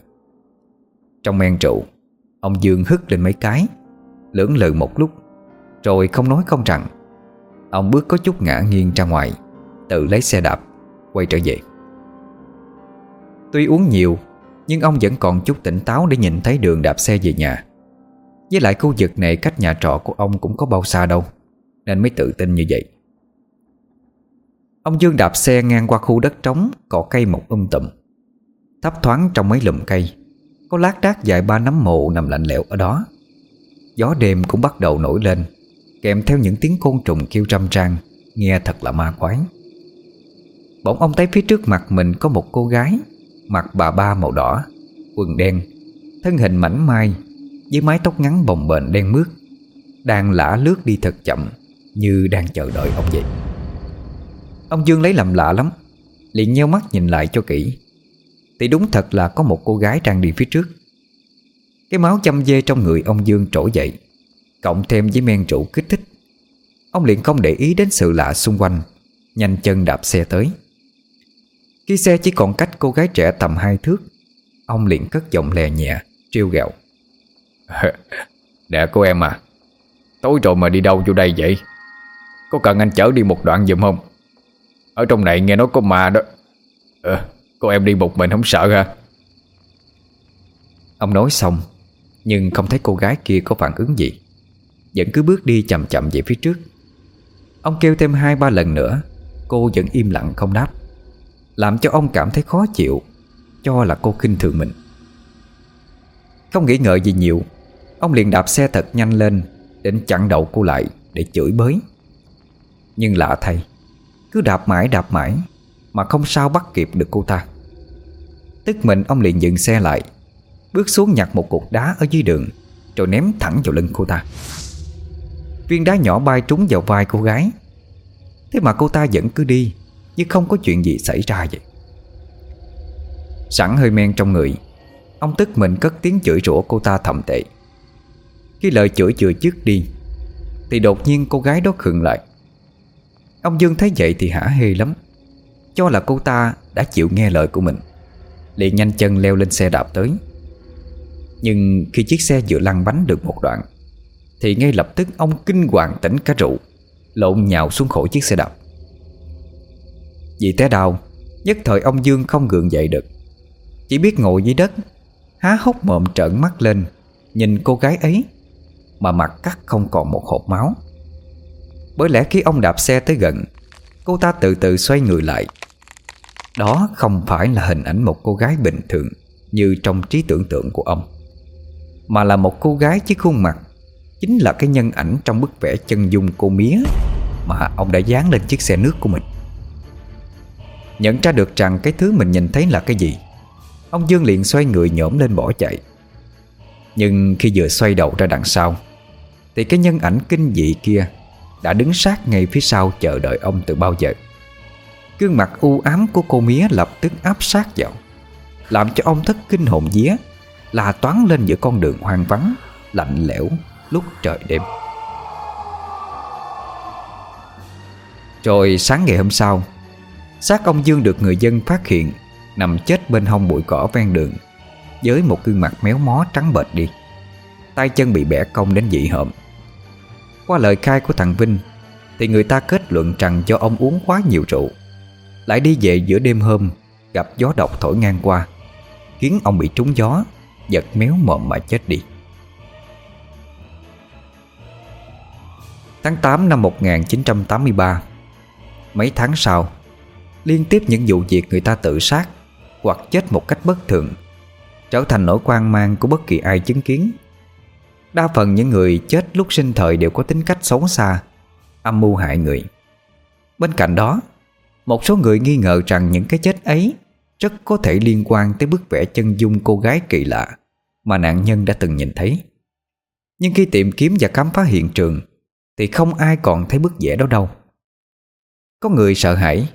Trong men rượu, Ông Dương hất lên mấy cái, Lưỡng lự một lúc, Rồi không nói không rằng. Ông bước có chút ngã nghiêng ra ngoài, Tự lấy xe đạp quay trở về. Tuy uống nhiều, Nhưng ông vẫn còn chút tỉnh táo để nhìn thấy đường đạp xe về nhà. Với lại khu vực này cách nhà trọ của ông cũng có bao xa đâu, Nên mới tự tin như vậy. Ông Dương đạp xe ngang qua khu đất trống Cỏ cây một um tùm. Thấp thoáng trong mấy lùm cây, Có lác đác dài ba nắm mộ nằm lạnh lẽo ở đó. Gió đêm cũng bắt đầu nổi lên, Kèm theo những tiếng côn trùng kêu râm ran, Nghe thật là ma quái. Bỗng ông thấy phía trước mặt mình có một cô gái, mặc bà ba màu đỏ, Quần đen, Thân hình mảnh mai, Với mái tóc ngắn bồng bềnh đen mướt, Đang lả lướt đi thật chậm Như đang chờ đợi ông vậy Ông Dương lấy làm lạ lắm, Liền nheo mắt nhìn lại cho kỹ. Thì đúng thật là có một cô gái đang đi phía trước. Cái máu chăm dê trong người ông Dương trỗi dậy, Cộng thêm với men rượu kích thích. Ông liền không để ý đến sự lạ xung quanh, Nhanh chân đạp xe tới. Khi xe chỉ còn cách cô gái trẻ tầm hai thước. Ông liền cất giọng lè nhẹ Trêu gạo Nè cô em à Tối rồi mà đi đâu vô đây vậy? Có cần anh chở đi một đoạn giùm không? Ở trong này nghe nói có ma đó. Ờ Cô em đi một mình không sợ ha?" Ông nói xong Nhưng không thấy cô gái kia có phản ứng gì. Vẫn cứ bước đi chậm chậm về phía trước. Ông kêu thêm hai ba lần nữa Cô vẫn im lặng không đáp. Làm cho ông cảm thấy khó chịu, Cho là cô khinh thường mình. Không nghĩ ngợi gì nhiều, Ông liền đạp xe thật nhanh lên Định chặn đầu cô lại để chửi bới. Nhưng lạ thay, Cứ đạp mãi đạp mãi Mà không sao bắt kịp được cô ta. Tức mình ông liền dừng xe lại, Bước xuống nhặt một cục đá ở dưới đường Rồi ném thẳng vào lưng cô ta. Viên đá nhỏ bay trúng vào vai cô gái. Thế mà cô ta vẫn cứ đi như không có chuyện gì xảy ra vậy. Sẵn hơi men trong người, Ông tức mình cất tiếng chửi rủa cô ta thầm tệ. Khi lời chửi chừa trước đi, Thì đột nhiên cô gái đó khựng lại. Ông Dương thấy vậy thì hả hê lắm, Cho là cô ta đã chịu nghe lời của mình, liền nhanh chân leo lên xe đạp tới. Nhưng khi chiếc xe vừa lăn bánh được một đoạn, Thì ngay lập tức ông kinh hoàng tỉnh cả rượu, Lộn nhào xuống khỏi chiếc xe đạp. Vì té đào Nhất thời ông Dương không gượng dậy được. Chỉ biết ngồi dưới đất, Há hốc mồm trợn mắt lên, Nhìn cô gái ấy, Mà mặt cắt không còn một hột máu. Bởi lẽ khi ông đạp xe tới gần, Cô ta từ từ xoay người lại. Đó không phải là hình ảnh một cô gái bình thường Như trong trí tưởng tượng của ông, Mà là một cô gái với khuôn mặt. Chính là cái nhân ảnh trong bức vẽ chân dung cô mía Mà ông đã dán lên chiếc xe nước của mình. Nhận ra được rằng cái thứ mình nhìn thấy là cái gì. Ông Dương liền xoay người nhổm lên bỏ chạy. Nhưng khi vừa xoay đầu ra đằng sau, Thì cái nhân ảnh kinh dị kia Đã đứng sát ngay phía sau chờ đợi ông từ bao giờ. Gương mặt u ám của cô mía lập tức áp sát vào, Làm cho ông thất kinh hồn vía Là toán lên giữa con đường hoang vắng, Lạnh lẽo lúc trời đêm. Rồi sáng ngày hôm sau Xác ông Dương được người dân phát hiện, Nằm chết bên hông bụi cỏ ven đường, Với một gương mặt méo mó trắng bệch đi. Tay chân bị bẻ cong đến dị hợm. Qua lời khai của thằng Vinh, Thì người ta kết luận rằng do ông uống quá nhiều rượu, Lại đi về giữa đêm hôm, Gặp gió độc thổi ngang qua, Khiến ông bị trúng gió, Giật méo mồm mà chết đi. Tháng 8 năm 1983 Mấy tháng sau liên tiếp những vụ việc người ta tự sát hoặc chết một cách bất thường, trở thành nỗi quan mang của bất kỳ ai chứng kiến. Đa phần những người chết lúc sinh thời đều có tính cách xấu xa, âm mưu hại người. Bên cạnh đó, một số người nghi ngờ rằng những cái chết ấy rất có thể liên quan tới bức vẽ chân dung cô gái kỳ lạ mà nạn nhân đã từng nhìn thấy. Nhưng khi tìm kiếm và khám phá hiện trường thì không ai còn thấy bức vẽ đó đâu. Có người sợ hãi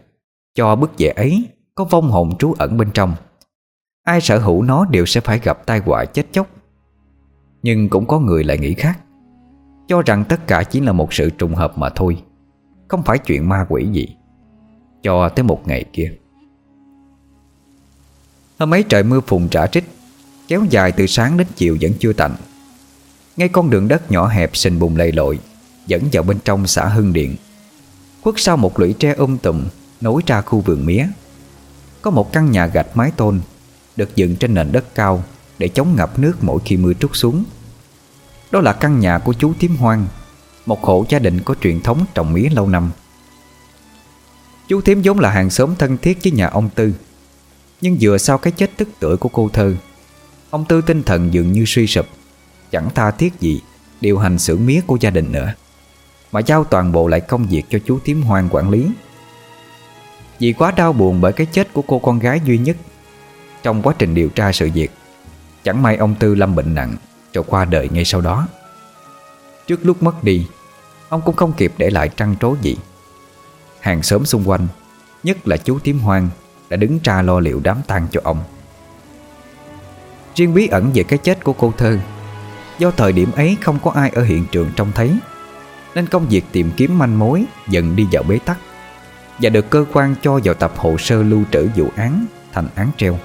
cho bức vẽ ấy có vong hồn trú ẩn bên trong. Ai sở hữu nó đều sẽ phải gặp tai họa chết chóc. Nhưng cũng có người lại nghĩ khác, Cho rằng tất cả chỉ là một sự trùng hợp mà thôi, Không phải chuyện ma quỷ gì. Cho tới một ngày kia. Hôm ấy trời mưa phùn trả trích Kéo dài từ sáng đến chiều vẫn chưa tạnh. Ngay con đường đất nhỏ hẹp sình bùng lầy lội, Dẫn vào bên trong xã Hưng Điện. Quất sau một lũy tre um tùm nối ra khu vườn mía. Có một căn nhà gạch mái tôn được dựng trên nền đất cao để chống ngập nước mỗi khi mưa trút xuống. Đó là căn nhà của chú Tím Hoang, một hộ gia đình có truyền thống trồng mía lâu năm. Chú Thím vốn là hàng xóm thân thiết với nhà ông Tư, nhưng vừa sau cái chết tức tuổi của cô thơ, ông Tư tinh thần dường như suy sụp, chẳng tha thiết gì điều hành xưởng mía của gia đình nữa, mà giao toàn bộ lại công việc cho chú Thím Hoang quản lý. Vì quá đau buồn bởi cái chết của cô con gái duy nhất. Trong quá trình điều tra sự việc, Chẳng may ông Tư lâm bệnh nặng Rồi qua đời ngay sau đó. Trước lúc mất đi, Ông cũng không kịp để lại trăn trối gì. Hàng xóm xung quanh, Nhất là chú Tiếm Hoang, Đã đứng ra lo liệu đám tang cho ông. Riêng bí ẩn về cái chết của cô thơ, Do thời điểm ấy không có ai ở hiện trường trông thấy, Nên công việc tìm kiếm manh mối dần đi vào bế tắc. Và được cơ quan cho vào tập hồ sơ lưu trữ vụ án thành án treo.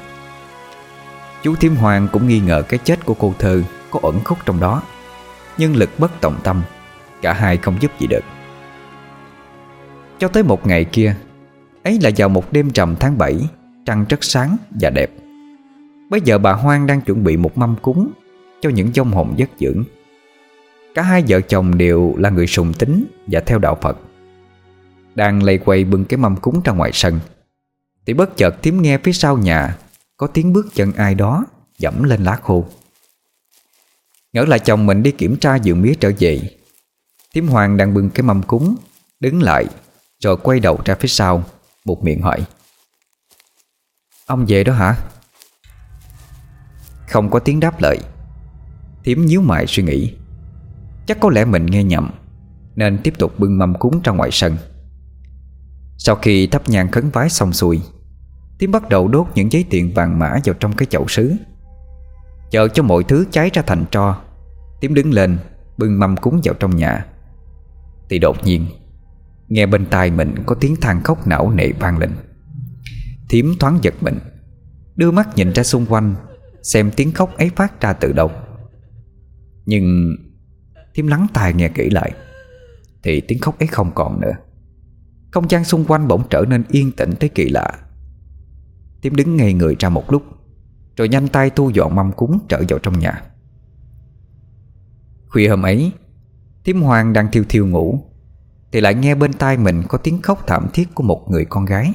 Chú Thiêm Hoàng cũng nghi ngờ cái chết của cô thơ có ẩn khúc trong đó, Nhưng lực bất tòng tâm, Cả hai không giúp gì được. Cho tới một ngày kia, Ấy là vào một đêm trầm tháng 7 Trăng rất sáng và đẹp. Bây giờ bà Hoang đang chuẩn bị một mâm cúng Cho những dông hồn giấc dưỡng. Cả hai vợ chồng đều là người sùng tính Và theo đạo Phật. Đang lầy quầy bưng cái mâm cúng ra ngoài sân. Thì bất chợt tím nghe phía sau nhà Có tiếng bước chân ai đó Dẫm lên lá khô. Ngỡ là chồng mình đi kiểm tra vườn mía trở về tiếm Hoàng đang bưng cái mâm cúng, Đứng lại, Rồi quay đầu ra phía sau, Buộc miệng hỏi. Ông về đó hả? Không có tiếng đáp lời Tiếm nhíu mày suy nghĩ. Chắc có lẽ mình nghe nhầm, Nên tiếp tục bưng mâm cúng ra ngoài sân. Sau khi thắp nhang khấn vái xong xuôi tiếm bắt đầu đốt những giấy tiền vàng mã vào trong cái chậu sứ. Chờ cho mọi thứ cháy ra thành tro tiếm đứng lên Bưng mâm cúng vào trong nhà. Thì đột nhiên, Nghe bên tai mình có tiếng than khóc não nệ vang lên. Thiếm thoáng giật mình, Đưa mắt nhìn ra xung quanh, Xem tiếng khóc ấy phát ra từ đâu. Nhưng Thiếm lắng tai nghe kỹ lại, Thì tiếng khóc ấy không còn nữa. Không gian xung quanh bỗng trở nên yên tĩnh tới kỳ lạ. Tiếm đứng ngây người ra một lúc, Rồi nhanh tay thu dọn mâm cúng trở vào trong nhà. Khuya hôm ấy Tiếm Hoàng đang thiêu thiêu ngủ, Thì lại nghe bên tai mình có tiếng khóc thảm thiết của một người con gái.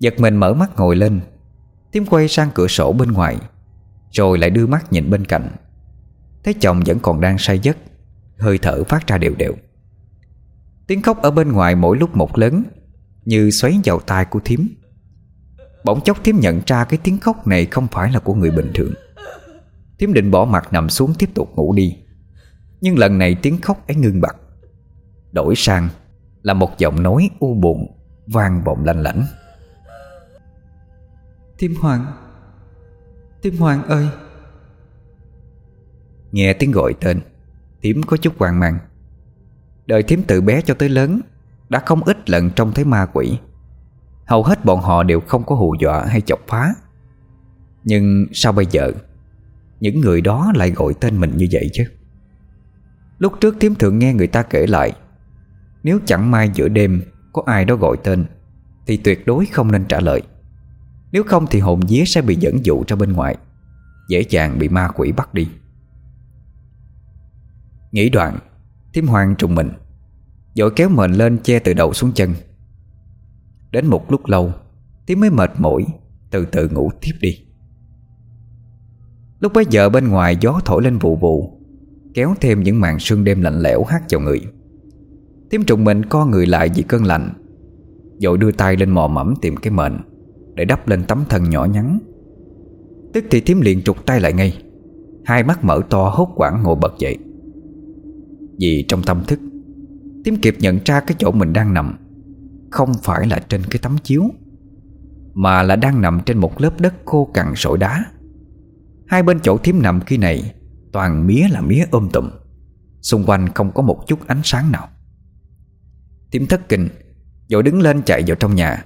Giật mình mở mắt ngồi lên Tiếm quay sang cửa sổ bên ngoài, Rồi lại đưa mắt nhìn bên cạnh. Thấy chồng vẫn còn đang say giấc, Hơi thở phát ra đều đều. Tiếng khóc ở bên ngoài mỗi lúc một lớn Như xoáy vào tai của thím. Bỗng chốc thím nhận ra Cái tiếng khóc này không phải là của người bình thường. Thím định bỏ mặt nằm xuống Tiếp tục ngủ đi. Nhưng lần này tiếng khóc ấy ngưng bặt. Đổi sang là một giọng nói u buồn Vang vọng lanh lảnh. Thím Hoàng Thím Hoàng ơi. Nghe tiếng gọi tên Thím có chút hoang mang. Đời thím từ bé cho tới lớn, Đã không ít lần trông thấy ma quỷ. Hầu hết bọn họ đều không có hù dọa hay chọc phá. Nhưng sao bây giờ? Những người đó lại gọi tên mình như vậy chứ? Lúc trước thím thường nghe người ta kể lại, Nếu chẳng may giữa đêm Có ai đó gọi tên, Thì tuyệt đối không nên trả lời. Nếu không thì hồn vía sẽ bị dẫn dụ ra bên ngoài, Dễ dàng bị ma quỷ bắt đi. Nghĩ đoạn Thiếm hoàng trùng mình Dội kéo mền lên che từ đầu xuống chân. Đến một lúc lâu Thiếm mới mệt mỏi, Từ từ ngủ tiếp đi. Lúc bấy giờ bên ngoài gió thổi lên vụ vụ Kéo thêm những màn sương đêm lạnh lẽo hát vào người. Tiếm trùng mình co người lại vì cơn lạnh Dội đưa tay lên mò mẫm tìm cái mền Để đắp lên tấm thân nhỏ nhắn. Tức thì Tiếm liền trục tay lại ngay, Hai mắt mở to hốt quảng ngồi bật dậy gì trong tâm thức. Tiếm kịp nhận ra cái chỗ mình đang nằm, Không phải là trên cái tấm chiếu, Mà là đang nằm trên một lớp đất khô cằn sỏi đá. Hai bên chỗ thím nằm khi này Toàn mía là mía ôm tụm, Xung quanh không có một chút ánh sáng nào. Thím thất kinh dội đứng lên chạy vào trong nhà.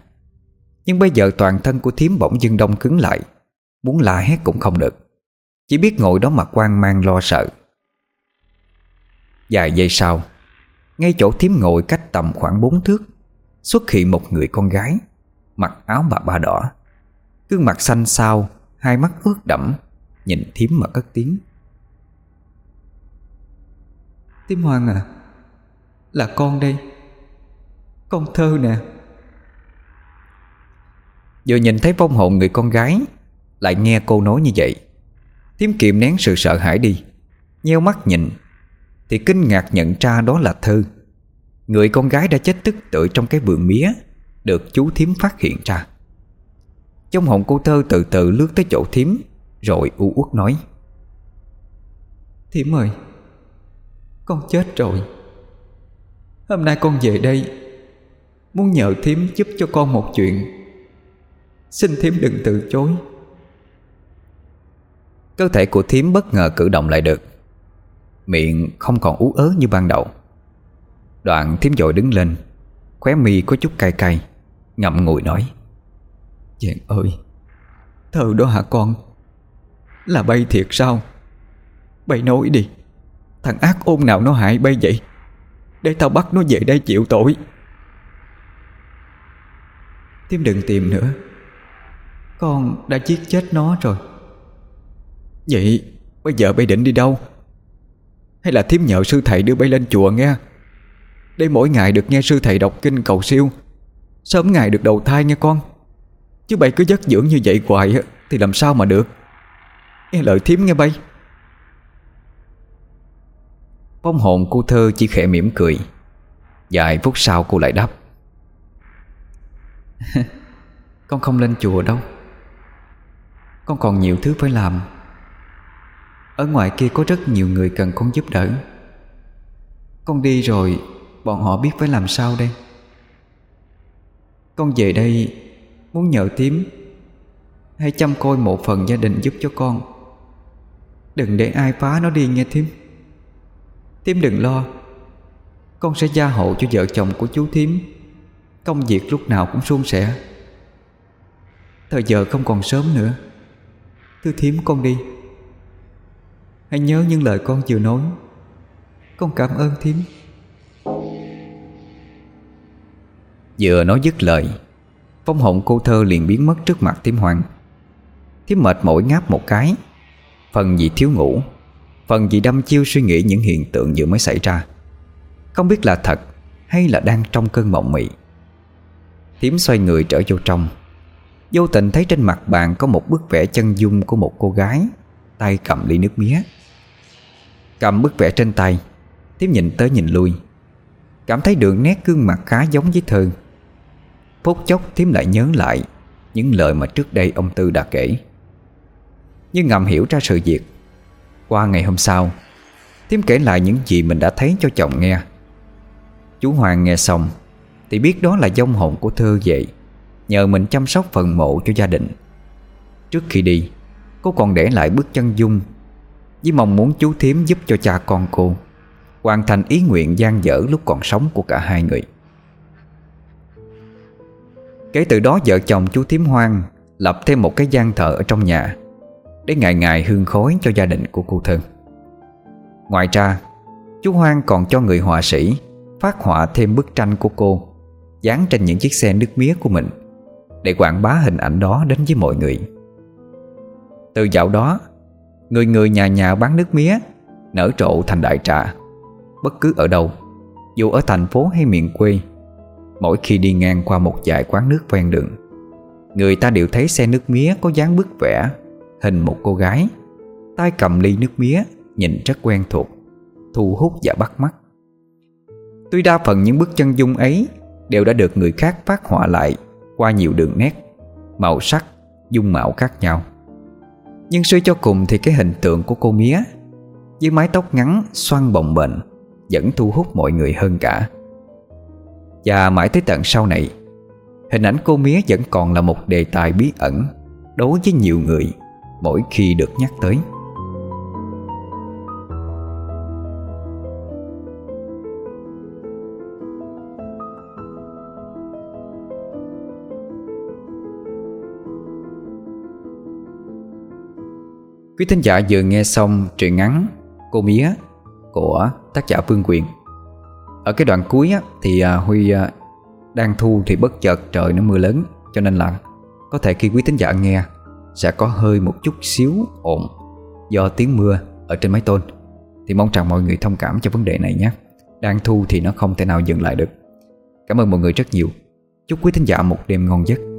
Nhưng bây giờ toàn thân của thím bỗng dưng đông cứng lại, Muốn la hét cũng không được. Chỉ biết ngồi đó mà quan mang lo sợ. Vài giây sau Ngay chỗ thiếm ngồi cách tầm khoảng 4 thước Xuất hiện một người con gái Mặc áo bà ba đỏ. Cương mặt xanh xao Hai mắt ướt đẫm Nhìn thiếm mà cất tiếng. Thiếm Hoàng à Là con đây Con thơ nè. Vừa nhìn thấy vong hồn người con gái Lại nghe cô nói như vậy. Thiếm kiềm nén sự sợ hãi đi Nheo mắt nhìn thì kinh ngạc nhận ra đó là thư Người con gái đã chết tức tự trong cái vườn mía Được chú thím phát hiện ra. Trong hồn cô Thơ từ từ lướt tới chỗ thím Rồi u uất nói. Thím ơi Con chết rồi. Hôm nay con về đây Muốn nhờ thím giúp cho con một chuyện. Xin thím đừng từ chối. Cơ thể của thím bất ngờ cử động lại được. Miệng không còn ú ớ như ban đầu. Đoạn thím dội đứng lên, Khóe mi có chút cay cay, Ngậm ngùi nói, Chàng ơi, Thơ đó hả con? Là bay thiệt sao? Bay nói đi, Thằng ác ôn nào nó hại bay vậy? Để tao bắt nó về đây chịu tội. Thím đừng tìm nữa, Con đã giết chết nó rồi. Vậy bây giờ bay định đi đâu? Hay là thím nhờ sư thầy đưa bay lên chùa nghe? Để mỗi ngày được nghe sư thầy đọc kinh cầu siêu. Sớm ngày được đầu thai nghe con. Chứ bay cứ giấc dưỡng như vậy hoài Thì làm sao mà được? Nghe lời thím nghe bay. Phong hồn cô thơ chỉ khẽ mỉm cười. Vài phút sau cô lại đáp. Con không lên chùa đâu. Con còn nhiều thứ phải làm. Ở ngoài kia có rất nhiều người cần con giúp đỡ. Con đi rồi, Bọn họ biết phải làm sao đây? Con về đây, Muốn nhờ tím Hãy chăm coi một phần gia đình giúp cho con. Đừng để ai phá nó đi nghe thím. Thím đừng lo. Con sẽ gia hộ cho vợ chồng của chú thím. Công việc lúc nào cũng suôn sẻ. Thời giờ không còn sớm nữa. Thưa thím, con đi. Hãy nhớ những lời con vừa nói. Con cảm ơn thím. Vừa nói dứt lời, Phong hồn cô thơ liền biến mất trước mặt thím hoàng. Thím mệt mỏi ngáp một cái. Phần vì thiếu ngủ, Phần vì đâm chiêu suy nghĩ những hiện tượng vừa mới xảy ra. Không biết là thật Hay là đang trong cơn mộng mị. Thím xoay người trở vô trong. Vô tình thấy trên mặt bàn có một bức vẽ chân dung của một cô gái, Tay cầm ly nước mía. Cầm bức vẽ trên tay, Tiếp nhìn tới nhìn lui. Cảm thấy đường nét gương mặt khá giống với thơ. Phút chốc Thiếm lại nhớ lại Những lời mà trước đây ông Tư đã kể. Nhưng ngầm hiểu ra sự việc, Qua ngày hôm sau Thiếm kể lại những gì mình đã thấy cho chồng nghe. Chú Hoàng nghe xong Thì biết đó là dông hồn của thơ vậy, Nhờ mình chăm sóc phần mộ cho gia đình. Trước khi đi, Cô còn để lại bức chân dung với mong muốn chú thím giúp cho cha con cô Hoàn thành ý nguyện gian dở lúc còn sống của cả hai người. Kể từ đó vợ chồng chú thím hoang Lập thêm một cái gian thờ ở trong nhà Để ngày ngày hương khói cho gia đình của cô Thân Ngoài ra, Chú Hoang còn cho người họa sĩ Phát họa thêm bức tranh của cô Dán trên những chiếc xe nước mía của mình Để quảng bá hình ảnh đó đến với mọi người. Từ dạo đó Người người nhà nhà bán nước mía Nở trộ thành đại trà. Bất cứ ở đâu Dù ở thành phố hay miền quê Mỗi khi đi ngang qua một vài quán nước ven đường Người ta đều thấy xe nước mía có dáng bức vẽ Hình một cô gái. Tay cầm ly nước mía Nhìn rất quen thuộc Thu hút và bắt mắt. Tuy đa phần những bức chân dung ấy Đều đã được người khác phát họa lại Qua nhiều đường nét Màu sắc, dung mạo khác nhau. Nhưng suy cho cùng thì cái hình tượng của cô mía Với mái tóc ngắn xoăn bồng bềnh Vẫn thu hút mọi người hơn cả. Và mãi tới tận sau này, Hình ảnh cô mía vẫn còn là một đề tài bí ẩn Đối với nhiều người Mỗi khi được nhắc tới. Quý thính giả vừa nghe xong truyện ngắn Cô Mía của tác giả Phương Quyền. Ở cái đoạn cuối á, thì à, Huy à, đang thu thì bất chợt trời nó mưa lớn Cho nên là có thể khi quý thính giả nghe sẽ có hơi một chút xíu ồn do tiếng mưa ở trên máy tôn. Thì mong rằng mọi người thông cảm cho vấn đề này nhé. Đang thu thì nó không thể nào dừng lại được. Cảm ơn mọi người rất nhiều. Chúc quý thính giả một đêm ngon giấc.